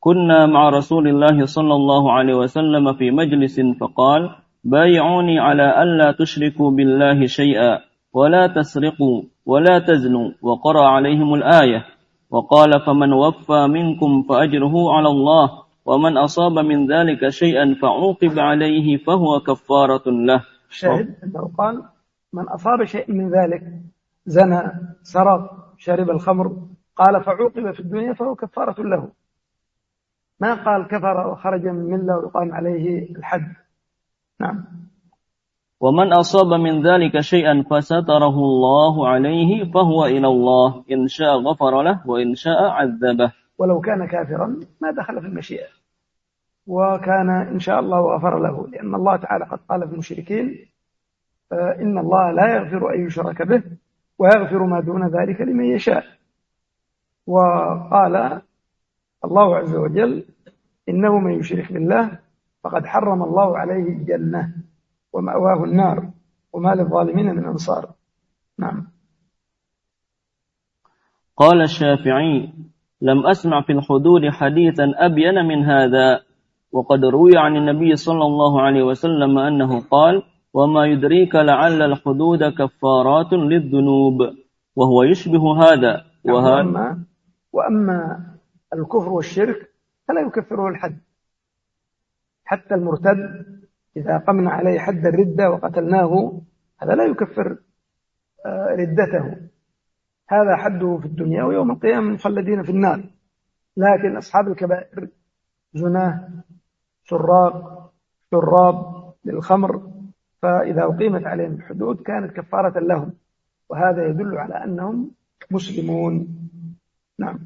كنا مع رسول الله صلى الله عليه وسلم في مجلس فقال بايعوني على ألا تشركوا بالله شيئا ولا تسرقوا ولا تزنوا وقرأ عليهم الآية وقال فمن وفى منكم فأجره على الله ومن أصاب من ذلك شيئا فعوقب عليه فهو كفارة له. الشاهد أنه قال من أصاب شيء من ذلك زنى سرق شرب الخمر قال فعوقب في الدنيا فهو كفارة له. ما قال كفر وخرج من ملة ويقام عليه الحد. نعم. ومن أصاب من ذلك شيئا فستره الله عليه فهو إلى الله إن شاء غفر له وإن شاء عذبه. ولو كان كافرا ما دخل في المشيئة. وكان إن شاء الله غفر له لأن الله تعالى قد قال في المشركين إن الله لا يغفر أن يشرك به ويغفر ما دون ذلك لمن يشاء. وقال الله عز وجل إنه من يشرك بالله فقد حرم الله عليه الجنة ومأواه النار وما للظالمين من أنصار. نعم. قال الشافعي لم أسمع في الحدود حديثا أبين من هذا. وقد روي عن النبي صلى الله عليه وسلم أنه قال وما يدريك لعل الحدود كفارات للذنوب. وهو يشبه هذا. وأما, وأما الكفر والشرك فلا يكفره الحد. حتى المرتد إذا قمنا عليه حد الردة وقتلناه هذا لا يكفر آه، ردته. هذا حده في الدنيا ويوم القيامة مخلدين في النار. لكن أصحاب الكبائر زناه سراق شراب للخمر فإذا أقيمت عليهم الحدود كانت كفارة لهم وهذا يدل على أنهم مسلمون. نعم.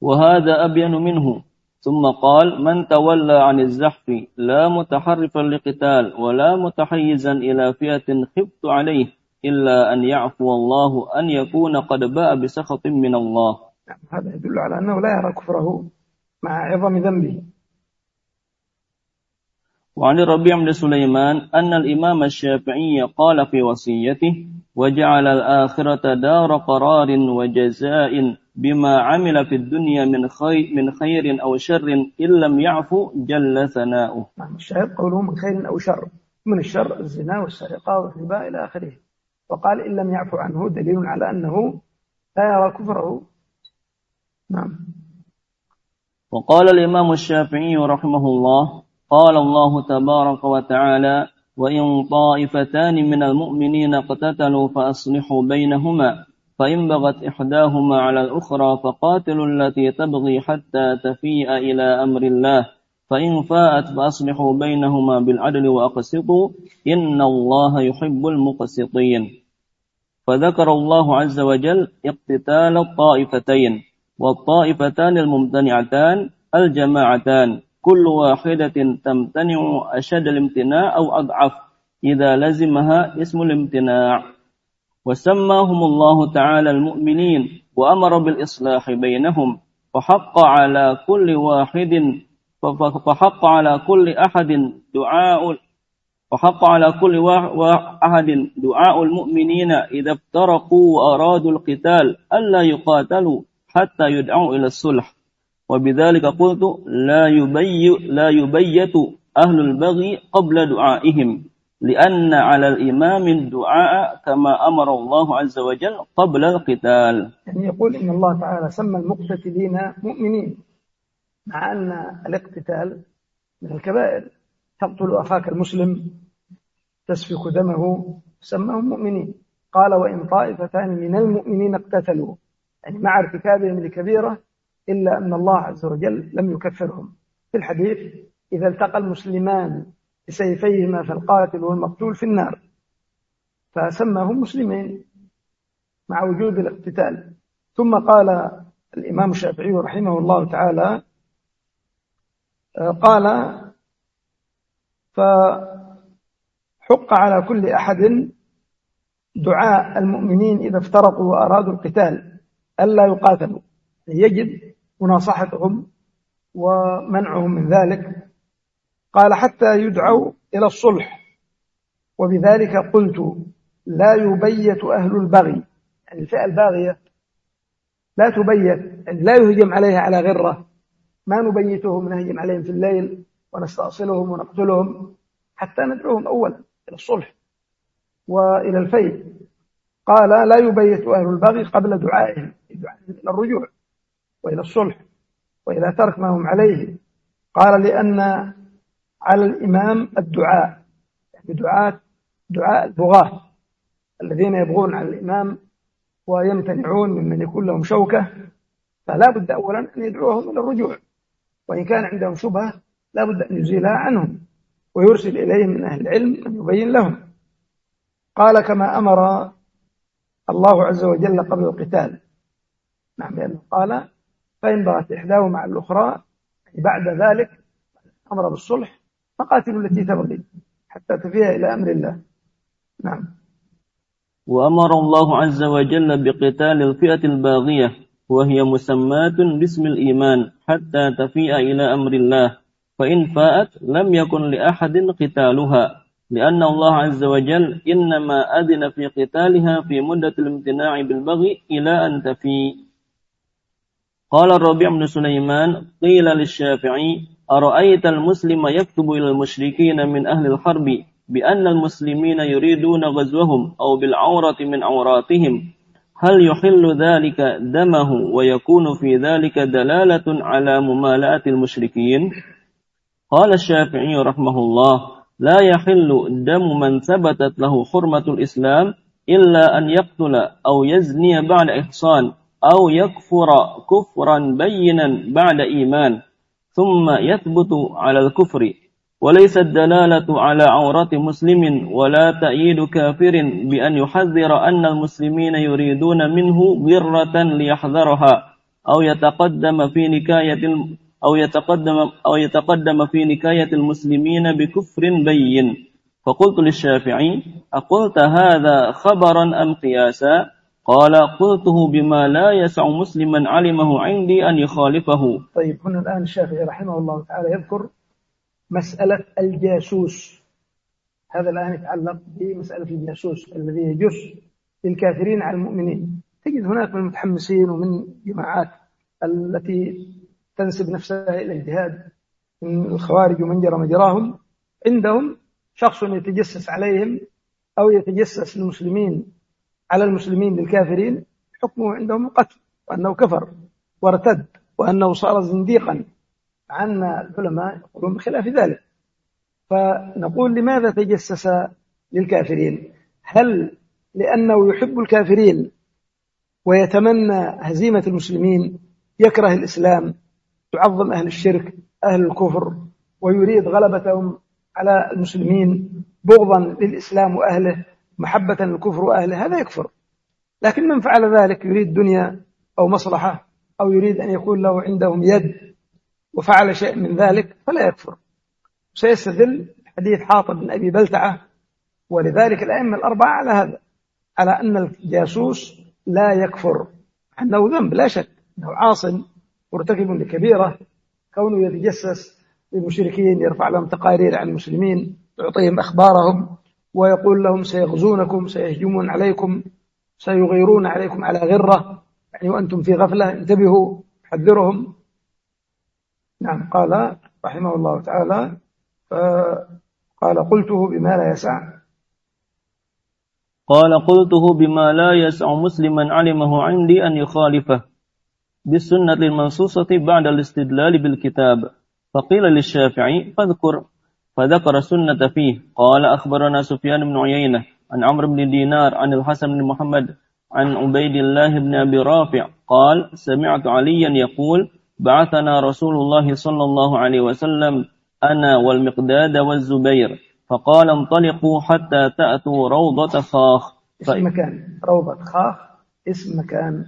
وهذا أبين منه. ثم قال من تولى عن الزحف لا متحرفا لقتال ولا متحيزا إلى فئة خفت عليه إلا أن يعفو الله أن يكون قد باء بسخط من الله. نعم هذا يدل على أنه لا يرى كفره مع عظم ذنبه. وعن الربيع بن سليمان أن الإمام الشافعي قال في وصيته وجعل الآخرة دار قرار وجزاء بما عمل في الدنيا من خير, من خير أو شر إن لم يعفو جل ثناؤه. نعم الشاهد قوله من خير أو شر من الشر الزنا والسرقة والربا إلى آخره. وقال إن لم يعفو عنه دليل على أنه لا يرى كفره. نعم. وقال الإمام الشافعي رحمه الله قال الله تبارك وتعالى وإن طائفتان من المؤمنين اقتتلوا فأصلحوا بينهما فإن بغت إحداهما على الأخرى فقاتلوا التي تبغي حتى تفيء إلى أمر الله فإن فاءت فأصلحوا بينهما بالعدل وأقسطوا إن الله يحب المقسطين. فذكر الله عز وجل اقتتال الطائفتين والطائفتان الممتنعتان الجماعتان. كل واحدة تمتنع أشد الامتناع أو أضعف إذا لزمها اسم الامتناع. وسماهم الله تعالى المؤمنين وأمر بالإصلاح بينهم فحق على كل واحد فحق على كل أحد دعاء وحق على كل أحد دعاء المؤمنين إذا افترقوا وأرادوا القتال ألا يقاتلوا حتى يدعوا إلى الصلح. وبذلك قلت لا يبي لا يبيت أهل البغي قبل دعائهم لأن على الإمام الدعاء كما أمر الله عز وجل قبل القتال. يعني يقول إن الله تعالى سمى المقتتلين مؤمنين مع أن الاقتتال من الكبائر. تقتل أخاك المسلم تسفك دمه سماهم مؤمنين. قال وإن طائفتان من المؤمنين اقتتلوا. يعني مع ارتكابهم لكبيرة إلا أن الله عز وجل لم يكفرهم. في الحديث إذا التقى المسلمان بسيفيهما فالقاتل والمقتول في النار. فسماهم مسلمين مع وجود الاقتتال. ثم قال الإمام الشافعي رحمه الله تعالى قال فحق على كل أحد دعاء المؤمنين إذا افترقوا وأرادوا القتال ألا يقاتلوا. يجب مناصحتهم ومنعهم من ذلك. قال حتى يدعوا إلى الصلح. وبذلك قلت لا يبيت أهل البغي. يعني الفئة الباغية لا تبيت يعني لا يهجم عليها على غرة. ما نبيتهم نهجم عليهم في الليل ونستأصلهم ونقتلهم حتى ندعوهم أولا إلى الصلح وإلى الفيل قال لا يبيت أهل البغي قبل دعائهم إلى الرجوع. وإلى الصلح وإلى ترك ما هم عليه. قال لأن على الإمام الدعاء يعني دعاء دعاء البغاة الذين يبغون على الإمام ويمتنعون ممن يكون لهم شوكة فلا بد أولا أن يدعوهم إلى الرجوع وإن كان عندهم شبهة لا بد أن يزيلها عنهم ويرسل إليهم من أهل العلم أن يبين لهم. قال كما أمر الله عز وجل قبل القتال. نعم لأنه قال فإن بغت إحداهما على الأخرى بعد ذلك أمر بالصلح فقاتلوا التي تبغي حتى تفيها إلى أمر الله. نعم. وأمر الله عز وجل بقتال الفئة الباغية وهي مسماة باسم الإيمان حتى تفيء إلى أمر الله. فإن فاءت لم يكن لأحد قتالها لأن الله عز وجل إنما أذن في قتالها في مدة الامتناع بالبغي إلى أن تفي قال الربيع بن سليمان قيل للشافعي أرأيت المسلم يكتب إلى المشركين من أهل الحرب بأن المسلمين يريدون غزوهم أو بالعورة من عوراتهم؟ هل يحل ذلك دمه ويكون في ذلك دلالة على ممالأة المشركين؟ قال الشافعي رحمه الله لا يحل دم من ثبتت له حرمة الإسلام إلا أن يقتل أو يزني بعد إحصان. أو يكفر كفرا بينا بعد إيمان ثم يثبت على الكفر. وليس الدلالة على عورة مسلم ولا تأييد كافر بأن يحذر أن المسلمين يريدون منه غرة ليحذرها أو يتقدم في نكاية أو يتقدم أو يتقدم في نكاية المسلمين بكفر بين. فقلت للشافعي أقلت هذا خبرا أم قياسا؟ قال قلته بما لا يسع مسلما علمه عندي أن يخالفه. طيب هنا الآن الشافعي رحمه الله تعالى يذكر مسألة الجاسوس. هذا الآن يتعلق بمسألة الجاسوس الذي يجس للكافرين على المؤمنين. تجد هناك من المتحمسين ومن جماعات التي تنسب نفسها إلى الجهاد من الخوارج ومن جرى مجراهم عندهم شخص يتجسس عليهم أو يتجسس المسلمين على المسلمين للكافرين حكمه عندهم القتل وأنه كفر وارتد وأنه صار زنديقا. عن العلماء يقولون بخلاف ذلك. فنقول لماذا تجسس للكافرين؟ هل لأنه يحب الكافرين ويتمنى هزيمة المسلمين يكره الإسلام يعظم أهل الشرك أهل الكفر ويريد غلبتهم على المسلمين بغضا للإسلام وأهله؟ محبة للكفر وأهله هذا يكفر. لكن من فعل ذلك يريد دنيا أو مصلحة أو يريد أن يكون له عندهم يد وفعل شيء من ذلك فلا يكفر. سيستدل حديث حاطب بن أبي بلتعة ولذلك الأئمة الأربعة على هذا على أن الجاسوس لا يكفر أنه ذنب لا شك أنه عاصم مرتكب لكبيرة كونه يتجسس للمشركين يرفع لهم تقارير عن المسلمين يعطيهم أخبارهم. ويقول لهم سيغزونكم سيهجمون عليكم سيغيرون عليكم على غرة. يعني وأنتم في غفلة انتبهوا حذرهم. نعم قال رحمه الله تعالى قال قلته بما لا يسع. قال قلته بما لا يسع مسلما علمه عندي أن يخالفه. بالسنة المنصوصة بعد الاستدلال بالكتاب. فقيل للشافعي فاذكر فذكر السنة فيه. قال أخبرنا سفيان بن عيينة عن عمرو بن دينار عن الحسن بن محمد عن عبيد الله بن أبي رافع. قال سمعت عليا يقول بعثنا رسول الله صلى الله عليه وسلم أنا والمقداد والزبير. فقال انطلقوا حتى تأتوا روضة خاخ. اسم مكان. روضة خاخ. اسم مكان.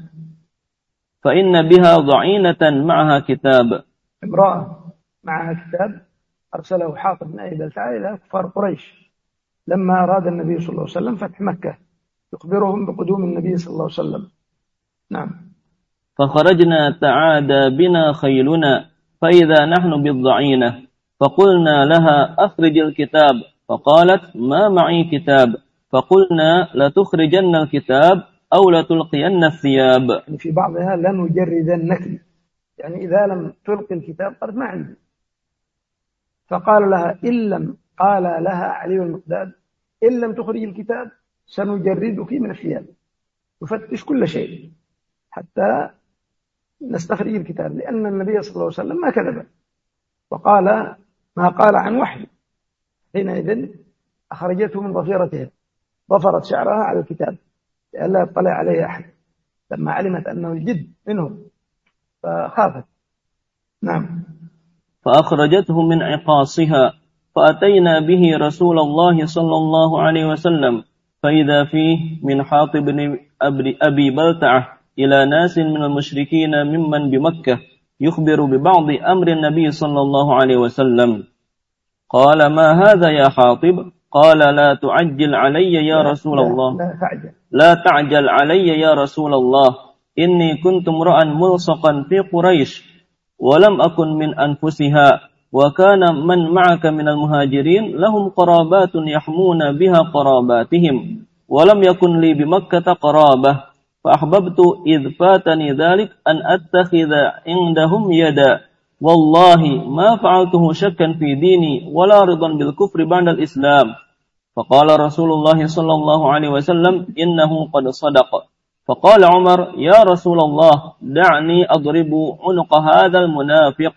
فإن بها ضعينة معها كتاب. امرأة معها كتاب. أرسله حاطب بن أبي بلتعة إلى كفار قريش. لما أراد النبي صلى الله عليه وسلم فتح مكة يخبرهم بقدوم النبي صلى الله عليه وسلم. نعم. فخرجنا تعادى بنا خيلنا فإذا نحن بالضعينة فقلنا لها أخرج الكتاب. فقالت ما معي كتاب؟ فقلنا لتخرجن الكتاب أو لتلقين الثياب. يعني في بعضها لنجردنك. يعني إذا لم تلقي الكتاب قالت ما عندي. فقال لها إن لم قال لها علي المقداد إن لم تخرج الكتاب سنجردك من الثياب يفتش كل شيء حتى نستخرج الكتاب لأن النبي صلى الله عليه وسلم ما كذب. وقال ما قال عن وحي. حينئذ أخرجته من ضفيرتها ضفرت شعرها على الكتاب. لئلا يطلع عليه أحد. لما علمت أنه الجد منهم فخافت. نعم. فأخرجته من عقاصها فأتينا به رسول الله صلى الله عليه وسلم فإذا فيه من حاطب بن أبي بلتعة إلى ناس من المشركين ممن بمكة يخبر ببعض أمر النبي صلى الله عليه وسلم. قال ما هذا يا حاطب؟ قال لا تعجل علي يا رسول الله. لا تعجل. لا تعجل علي يا رسول الله إني كنت امرأ ملصقا في قريش ولم أكن من أنفسها. وكان من معك من المهاجرين لهم قرابات يحمون بها قراباتهم ولم يكن لي بمكة قرابة. فأحببت إذ فاتني ذلك أن أتخذ عندهم يدا. والله ما فعلته شكا في ديني ولا رضا بالكفر بعد الإسلام. فقال رسول الله صلى الله عليه وسلم إنه قد صدق. فقال عمر يا رسول الله دعني أضرب عنق هذا المنافق.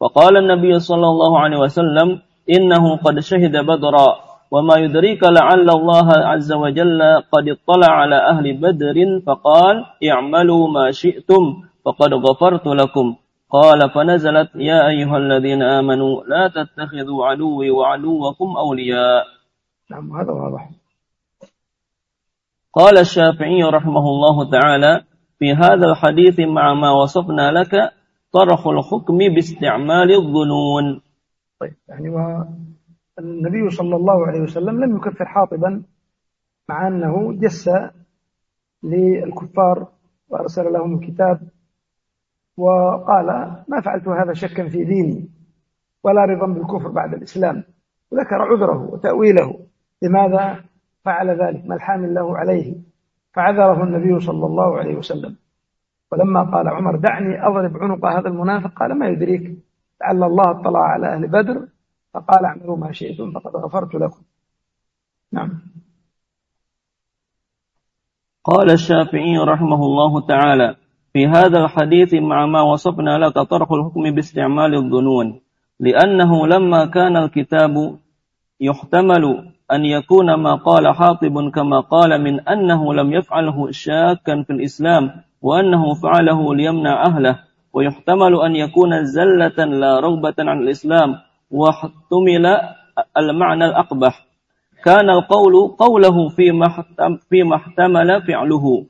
فقال النبي صلى الله عليه وسلم إنه قد شهد بدرا وما يدريك لعل الله عز وجل قد اطلع على أهل بدر فقال اعملوا ما شئتم فقد غفرت لكم. قال فنزلت يا أيها الذين آمنوا لا تتخذوا عدوي وعدوكم أولياء. نعم هذا واضح. قال الشافعي رحمه الله تعالى في هذا الحديث مع ما وصفنا لك طرح الحكم باستعمال الظنون. طيب يعني والنبي صلى الله عليه وسلم لم يكفر حاطبا مع أنه جس للكفار وأرسل لهم الكتاب وقال ما فعلت هذا شكا في ديني ولا رضا بالكفر بعد الإسلام وذكر عذره وتأويله. لماذا؟ فعل ذلك ما الحامل له عليه؟ فعذره النبي صلى الله عليه وسلم. ولما قال عمر دعني أضرب عنق هذا المنافق قال ما يدريك؟ لعل الله اطلع على أهل بدر فقال اعملوا ما شئتم فقد غفرت لكم. نعم. قال الشافعي رحمه الله تعالى في هذا الحديث مع ما وصفنا لك طرح الحكم باستعمال الظنون لأنه لما كان الكتاب يحتمل أن يكون ما قال حاطب كما قال من أنه لم يفعله شاكا في الإسلام وأنه فعله ليمنع أهله. ويحتمل أن يكون زلة لا رغبة عن الإسلام واحتمل المعنى الأقبح. كان القول قوله فيما احتمل فعله.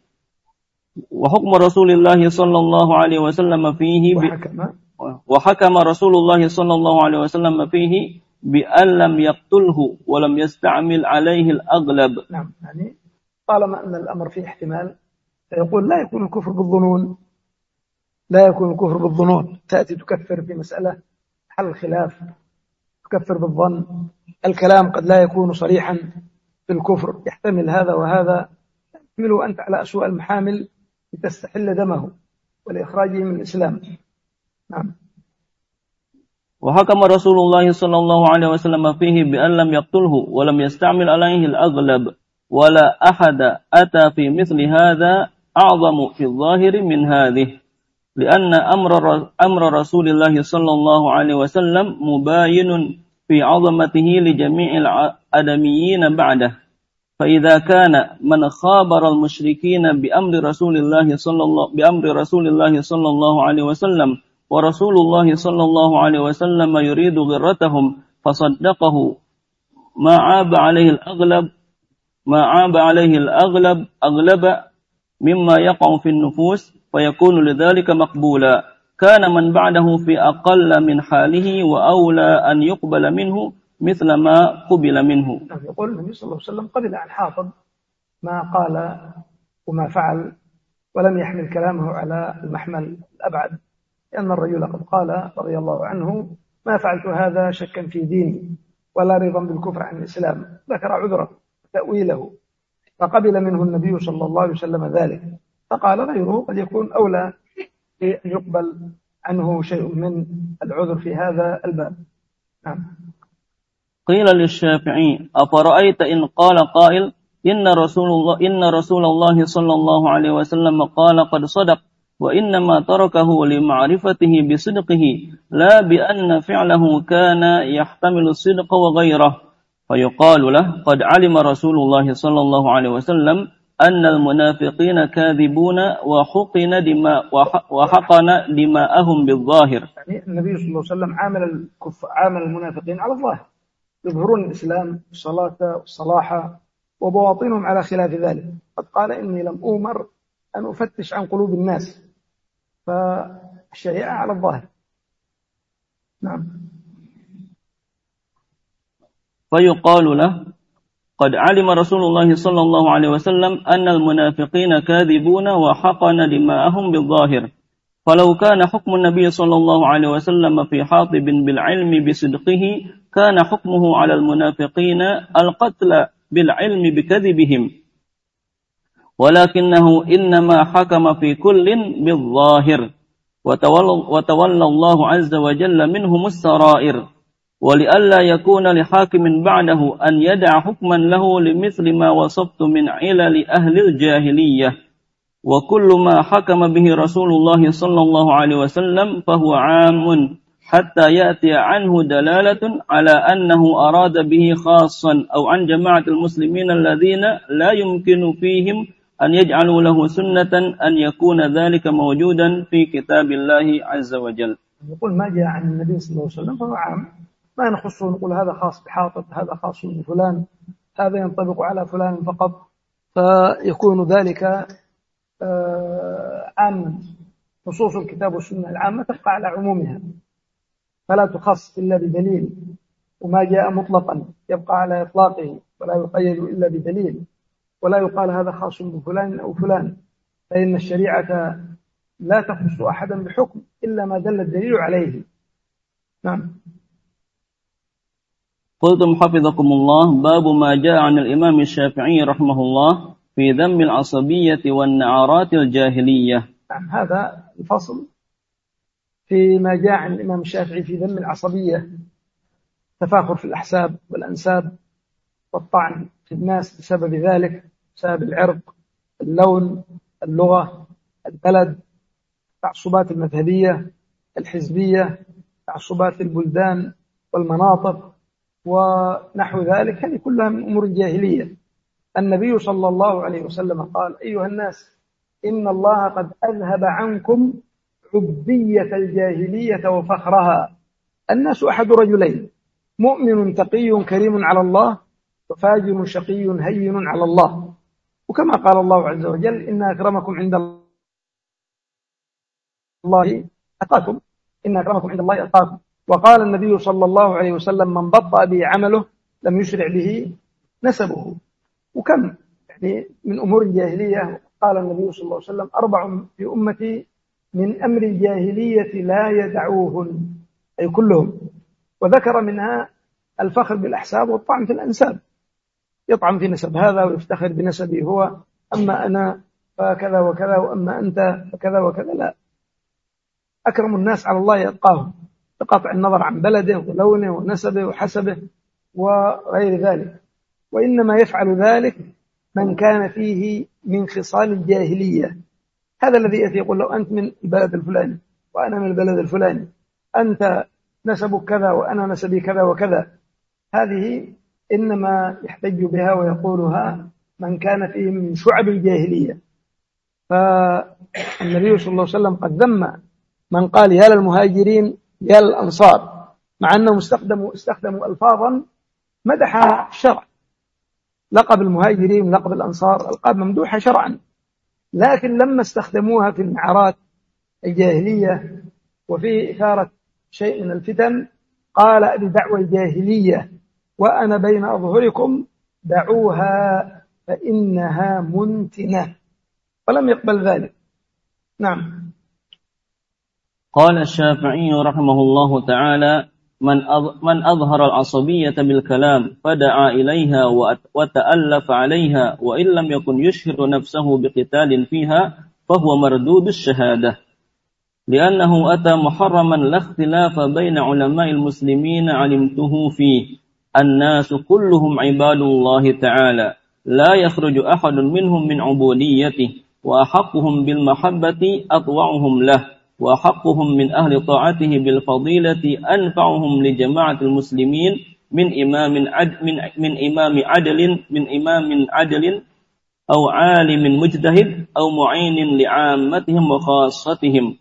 وحكم رسول الله صلى الله عليه وسلم فيه وحكم. وحكم رسول الله صلى الله عليه وسلم فيه بأن لم يقتله ولم يستعمل عليه الأغلب. نعم يعني طالما أن الأمر فيه احتمال فيقول لا يكون الكفر بالظنون. لا يكون الكفر بالظنون. تأتي تكفر في مسألة حل الخلاف تكفر بالظن. الكلام قد لا يكون صريحا في الكفر. يحتمل هذا وهذا. تحمله أنت على أسوأ المحامل لتستحل دمه ولإخراجه من الإسلام. نعم. وحكم رسول الله صلى الله عليه وسلم فيه بأن لم يقتله ولم يستعمل عليه الأغلب ولا أحد أتى في مثل هذا أعظم في الظاهر من هذه لأن أمر أمر رسول الله صلى الله عليه وسلم مباين في عظمته لجميع الآدميين بعده. فإذا كان من خابر المشركين بأمر رسول الله صلى الله بأمر رسول الله صلى الله عليه وسلم ورسول الله صلى الله عليه وسلم يريد غرتهم فصدقه. ما عاب عليه الأغلب ما عاب عليه الأغلب أغلب مما يقع في النفوس فيكون لذلك مقبولا. كان من بعده في أقل من حاله وأولى أن يقبل منه مثل ما قبل منه. نعم، يقول النبي صلى الله عليه وسلم قبل عن حاطب ما قال وما فعل ولم يحمل كلامه على المحمل الأبعد. لأن الرجل قد قال رضي الله عنه ما فعلت هذا شكا في ديني ولا رضا بالكفر عن الإسلام. ذكر عذره تأويله. فقبل منه النبي صلى الله عليه وسلم ذلك. فقال غيره قد يكون أولى أن يقبل عنه شيء من العذر في هذا الباب. نعم. قيل للشافعي أفرأيت إن قال قائل إن رسول الله إن رسول الله صلى الله عليه وسلم قال قد صدق؟ وإنما تركه لمعرفته بصدقه لا بأن فعله كان يحتمل الصدق وغيره. فيقال له قد علم رسول الله صلى الله عليه وسلم أن المنافقين كاذبون وحقن دماء وحقن دماءهم بالظاهر. يعني النبي صلى الله عليه وسلم عامل الكف عامل المنافقين على الظاهر. يظهرون الإسلام الصلاة والصلاح وبواطنهم على خلاف ذلك. قد قال إني لم أؤمر أن أفتش عن قلوب الناس. فالشريعة على الظاهر. نعم. فيقال له قد علم رسول الله صلى الله عليه وسلم أن المنافقين كاذبون وحقن دماءهم بالظاهر. فلو كان حكم النبي صلى الله عليه وسلم في حاطب بالعلم بصدقه كان حكمه على المنافقين القتل بالعلم بكذبهم. ولكنه إنما حكم في كل بالظاهر. وتولى الله عز وجل منهم السرائر. ولئلا يكون لحاكم بعده أن يدع حكما له لمثل ما وصفت من علل أهل الجاهلية. وكل ما حكم به رسول الله صلى الله عليه وسلم فهو عام حتى يأتي عنه دلالة على أنه أراد به خاصا أو عن جماعة المسلمين الذين لا يمكن فيهم أن يجعلوا له سنة أن يكون ذلك موجودا في كتاب الله عز وجل. يقول ما جاء عن النبي صلى الله عليه وسلم فهو عام. ما نخصه نقول هذا خاص بحاطب هذا خاص بفلان هذا ينطبق على فلان فقط. فيكون ذلك آه، عاما نصوص الكتاب والسنة العامة تبقى على عمومها. فلا تخص إلا بدليل. وما جاء مطلقا يبقى على إطلاقه ولا يقيد إلا بدليل. ولا يقال هذا خاص بفلان أو فلان فإن الشريعة لا تخص أحدا بحكم إلا ما دل الدليل عليه. نعم. قلتم حفظكم الله باب ما جاء عن الإمام الشافعي رحمه الله في ذم العصبية والنعارات الجاهلية. نعم هذا الفصل فيما جاء عن الإمام الشافعي في ذم العصبية. تفاخر في الأحساب والأنساب والطعن في الناس بسبب ذلك. بسبب العرق اللون اللغة البلد التعصبات المذهبية الحزبية تعصبات البلدان والمناطق ونحو ذلك هذه كلها من أمور الجاهلية. النبي صلى الله عليه وسلم قال أيها الناس إن الله قد أذهب عنكم عبية الجاهلية وفخرها. الناس أحد رجلين مؤمن تقي كريم على الله وفاجر شقي هين على الله. وكما قال الله عز وجل إن أكرمكم عند الله أتقاكم إن أكرمكم عند الله أتقاكم وقال النبي صلى الله عليه وسلم من بطأ به عمله لم يشرع به نسبه. وكم؟ يعني من أمور الجاهلية قال النبي صلى الله عليه وسلم أربع في أمتي من أمر الجاهلية لا يدعوهن أي كلهم. وذكر منها الفخر بالأحساب والطعن في الأنساب. يطعن في نسب هذا ويفتخر بنسبه هو أما أنا فكذا وكذا وأما أنت فكذا وكذا لا. أكرم الناس على الله يتقاهم بقطع النظر عن بلده ولونه ونسبه وحسبه وغير ذلك. وإنما يفعل ذلك من كان فيه من خصال الجاهلية. هذا الذي يأتي يقول لو أنت من البلد الفلاني وأنا من البلد الفلاني أنت نسبك كذا وأنا نسبي كذا وكذا. هذه إنما يحتج بها ويقولها من كان فيه من شعب الجاهلية. فالنبي صلى الله عليه وسلم قد ذم من قال يا للمهاجرين يا للأنصار. مع أنهم استخدموا استخدموا ألفاظا مدح الشرع لقب المهاجرين لقب الأنصار ألقاب ممدوحة شرعا. لكن لما استخدموها في النعرات الجاهلية وفي إثارة شيء من الفتن قال بدعوى الجاهلية. وأنا بين أظهركم دعوها فإنها منتنة. ولم يقبل ذلك. نعم. قال الشافعي رحمه الله تعالى من من أظهر العصبية بالكلام فدعا إليها وتألف عليها وإن لم يكن يشهر نفسه بقتال فيها فهو مردود الشهادة. لأنه أتى محرما لا اختلاف بين علماء المسلمين علمته فيه الناس كلهم عباد الله تعالى. لا يخرج أحد منهم من عبوديته وأحقهم بالمحبة أطوعهم له وأحقهم من أهل طاعته بالفضيلة أنفعهم لجماعة المسلمين من إمام عد من من إمام عدل من إمام عدل أو عالم مجتهد أو معين لعامتهم وخاصتهم.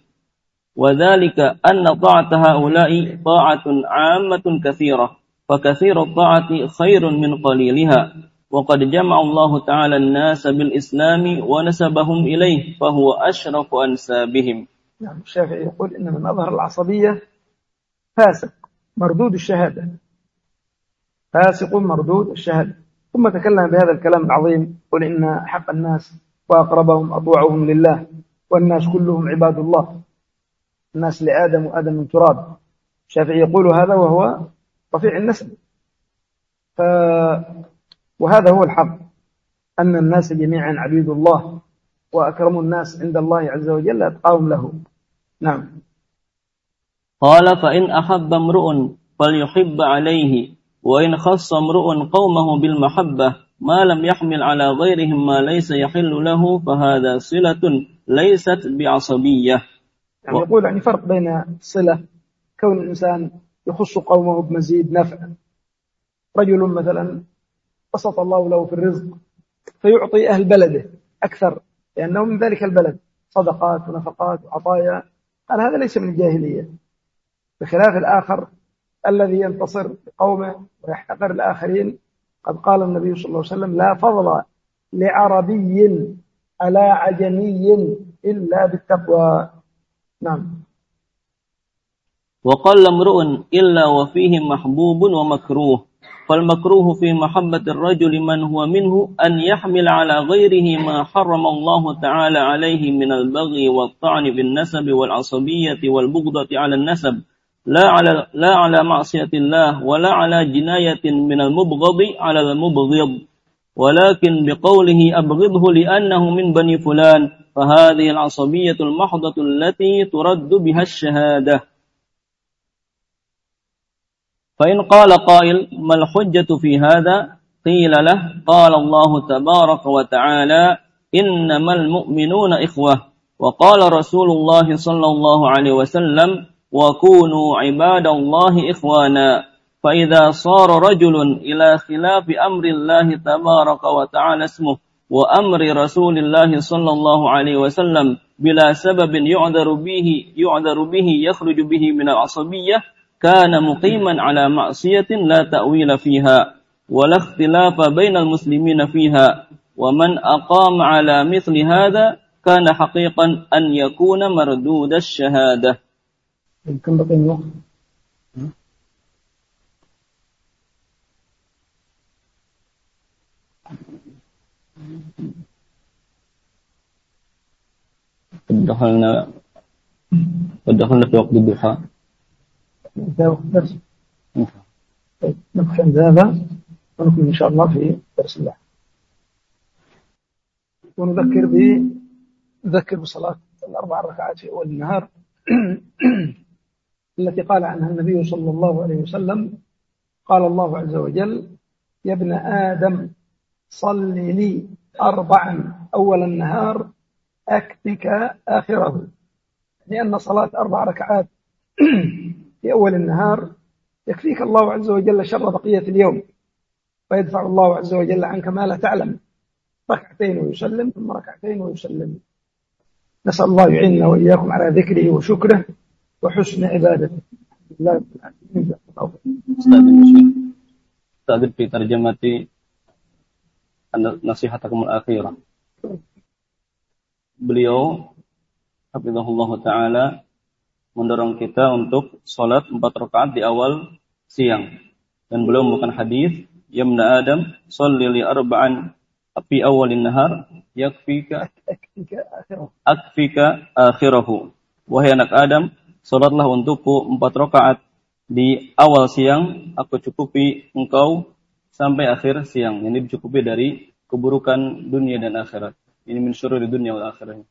وذلك أن طاعة هؤلاء طاعة عامة كثيرة. فكثير الطاعة خير من قليلها وقد جمع الله تعالى الناس بالإسلام ونسبهم إليه فهو أشرف أنسابهم. نعم الشافعي يقول إن من أظهر العصبية فاسق مردود الشهادة. فاسق مردود الشهادة. ثم تكلم بهذا الكلام العظيم قل إن حق الناس وأقربهم أطوعهم لله والناس كلهم عباد الله. الناس لآدم وآدم من تراب. الشافعي يقول هذا وهو رفيع النسب. ف... وهذا هو الحق أن الناس جميعا عبيد الله وأكرم الناس عند الله عز وجل أتقاهم له. نعم. قال فإن أحب امرؤ فليحب عليه وإن خص امرؤ قومه بالمحبة ما لم يحمل على غيرهم ما ليس يحل له فهذا صلة ليست بعصبية. يعني يقول يعني فرق بين الصلة كون الإنسان يخص قومه بمزيد نفع. رجل مثلا بسط الله له في الرزق فيعطي أهل بلده أكثر لأنه من ذلك البلد. صدقات ونفقات وعطايا. قال هذا ليس من الجاهلية. بخلاف الآخر الذي ينتصر بقومه ويحتقر الآخرين قد قال النبي صلى الله عليه وسلم لا فضل لعربي على عجمي إلا بالتقوى. نعم. وقل امرؤ إلا وفيه محبوب ومكروه فالمكروه في محبة الرجل من هو منه أن يحمل على غيره ما حرم الله تعالى عليه من البغي والطعن بالنسب والعصبية والبغضة على النسب لا على لا على معصية الله ولا على جناية من المبغض على المبغض ولكن بقوله أبغضه لأنه من بني فلان فهذه العصبية المحضة التي ترد بها الشهادة. فإن قال قائل ما الحجة في هذا؟ قيل له قال الله تبارك وتعالى إنما المؤمنون إخوة. وقال رسول الله صلى الله عليه وسلم وكونوا عباد الله إخوانا. فإذا صار رجل إلى خلاف أمر الله تبارك وتعالى اسمه وأمر رسول الله صلى الله عليه وسلم بلا سبب يعذر به يعذر به يخرج به من العصبية كان مقيما على معصية لا تأويل فيها ولا اختلاف بين المسلمين فيها. ومن أقام على مثل هذا كان حقيقا أن يكون مردود الشهادة. يمكن بقي الوقت. دخلنا ودخلنا في وقت الضحى. نبحث عن هذا ونكمل إن شاء الله في درس الله ونذكر ب نذكر بصلاة الأربع ركعات في أول النهار [clears throat] التي قال عنها النبي صلى الله عليه وسلم قال الله عز وجل يا ابن آدم صل لي أربعا أول النهار أكفك آخره. لأن صلاة أربع ركعات [clears throat] في أول النهار يكفيك الله عز وجل شر بقية اليوم ويدفع الله عز وجل عنك ما لا تعلم. ركعتين ويسلم ثم ركعتين ويسلم. نسأل الله يعيننا وإياكم على ذكره وشكره وحسن عبادته. الله استاذن في ترجمة نصيحتكم الأخيرة. beliau Hafizahullah Ta'ala mendorong kita untuk sholat empat rakaat di awal siang. Dan beliau membuka hadis, Yamna Adam, sholli li arba'an fi awalin nahar, yakfika akfika akhirahu. Wahai anak Adam, sholatlah untukku empat rakaat di awal siang, aku cukupi engkau sampai akhir siang. Ini dicukupi dari keburukan dunia dan akhirat. Ini min syururi dunia wal akhirat.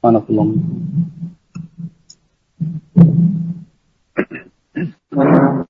Subhanallah.